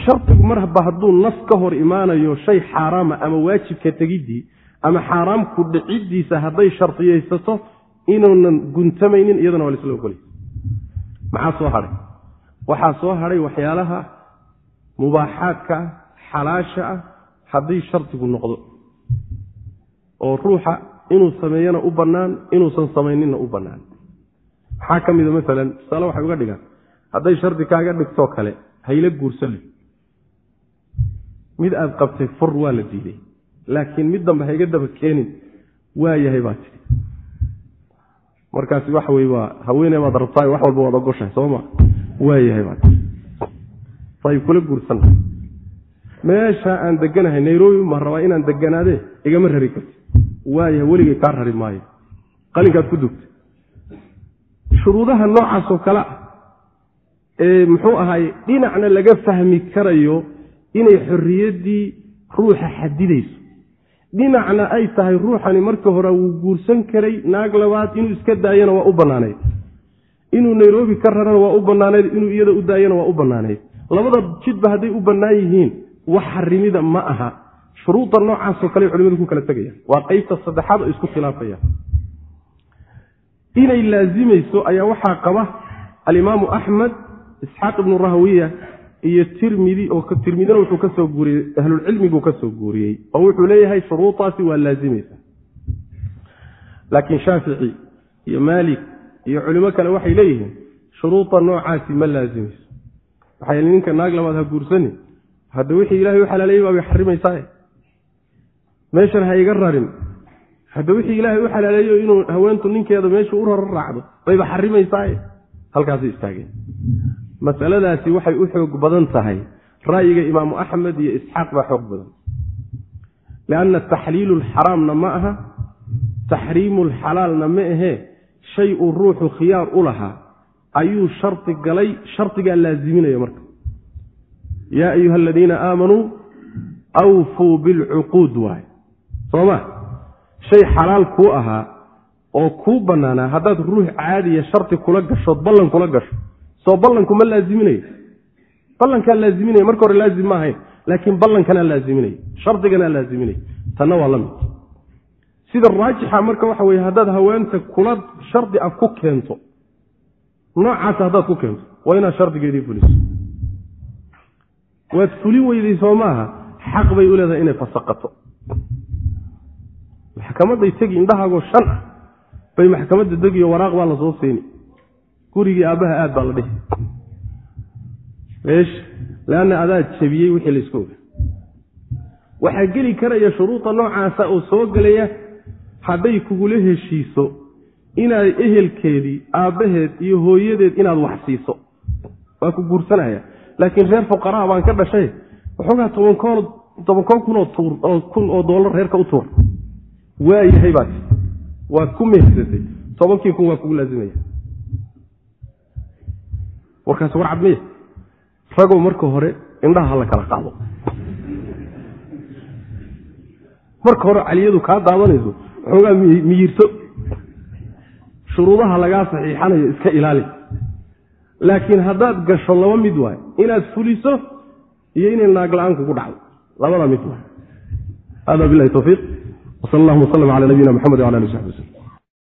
Shardigu marba hadduu nas ka hor imaanayo shay xaaraama ama waajibka tegiddii ama xaaraamku dhiciddiisa hadday shardiyaysato inuunan guntamaynin iyadana waa laisla ogolay maxaa soo hadhay waxaa soo hadhay waxyaalaha mubaaxaadka ah xalaasha ah haddii shardigu noqdo. Oo ruuxa inuu sameeyana u bannaan inuusan samayninna u bannaan. Maxaa ka mida masalan tusaale waxay uga dhigaan hadday shardi kaaga dhigtoo kale hayla guursale mid aada qabtay fur waa la diiday laakiin mid dambe hayga daba keenin waa yahay baa tii markaasi waxa weye waa haweeney baad rabtaay wax walba waad ogoshahay sooma waa yahay baa tii ayb kula guursanna meesha aan deganahay nairobi maa rabaa inaan deganaade igama rari karti waayahay weligay kaa rari maayo. Qalinkaad ku dugta. Shuruudaha noocaasoo kale ah ee muxuu ahaay dhinacna laga fahmi karayo inay xorriyaddii ruuxa xadidayso. Dhinacna ay tahay ruuxani marka hore wuu guursan karay naag labaad inuu iska daayana waa u bannaanayd. Inuu nairobi ka rarana waa u bannaanayd inuu iyada u daayana waa u bannaanayd labada jidba hadday u bannaan yihiin wax xarimida ma aha. Shuruudda noocaasoo kale culimadu ku kala tegayaan waa qeybta saddexaad oo isku khilaafayaan inay laazimayso ayaa waxaa qaba alimaamu axmed isxaaq ibnu rahwiya iyo tirmidi oo tirmidina wuxuu ka soo guuriyey ahlulcilmiguu ka guuriyey oo wuxuu leeyahay shuruudaasi waa laazimaysa laakiin shaafici iyo maalik iyo culimo kale waxay leeyihiin shuruuda noocaasi ma laazimayso maxaa yeele ninka naag labaad ha guursani. Hadda wixii ilahay u xalaaleeyey baabay xarimaysaaye meeshan ha iga rarin. Hadda wixii ilaahay u xalaaleeyo inuu haweentu ninkeeda meeshuu u raro raacdo bayba xarimaysaaye halkaasay istaageen masaladaasi waxay u xoog badan tahay. Ra'yiga imaamu axmed iyo isxaaq baa xoog badan. Lianna taxliilu lxaraamna ma aha taxriimu lxalaalna ma ahee shay uu ruuxu khiyaar u lahaa ayuu shardi galay shardigaa laaziminaya marka. Yaa ayuha aladiina aamanuu awfuu bilcuquud waay soo ma? Shay xalaal kuu ahaa oo kuu bannaanaa haddaad ruux caadiya shardi kula gashood ballan kula gasho. Soo ballanku ma laaziminayo. Ballankaa laaziminaya marka hore laazim ma ahayn laakiin ballankanaa laaziminaya shardiganaa laaziminaya tanna waa la mid. Sida raajixa marka waxa weye haddaad haweenta kula shardi ah ku keento noocaasa haddaad ku keento waa inaad shardigeedii fuliso. Waad fulin weyday soo maaha xaq bay u leedahay inay fasaqato. Maxkamaday tegi indhahaagoo shan ah bay maxkamadda degiyo waraaq baa la soo siini gurigii aabbaha aad baa la dhihi. Meesh leanna adaa jabiyey wixii laysku oga. Waxaa geli karaya shuruuda noocaasa oo soo gelaya hadday kugula heshiiso inaad ehelkeedii aabbaheed iyo hooyadeed inaad wax siiso. Waa ku guursanaya. Laakiin reer fuqaraa baan ka dhashay. Waxoogaa tobankoon kun oo kun oo doolar reerka u tuur. Waa yahay baat waad ku mehersatay tobankii kun waa kugu laazimaya. Warkaas war cad miya ragow marka hore indhaha hala kala qaado. Marka hore caliyadu kaa daadanayso. Waxoogaa miyirto shuruudaha lagaa saxiixanayo iska ilaali. Laakiin haddaad gasho laba mid waay inaad fuliso iyo inay naagla-aan kugu dhacdo. Labada mid waay. Hada bilahi towfiiq wsal allahuma wslm cala nabiyina mxamed wala ali saxbi wslm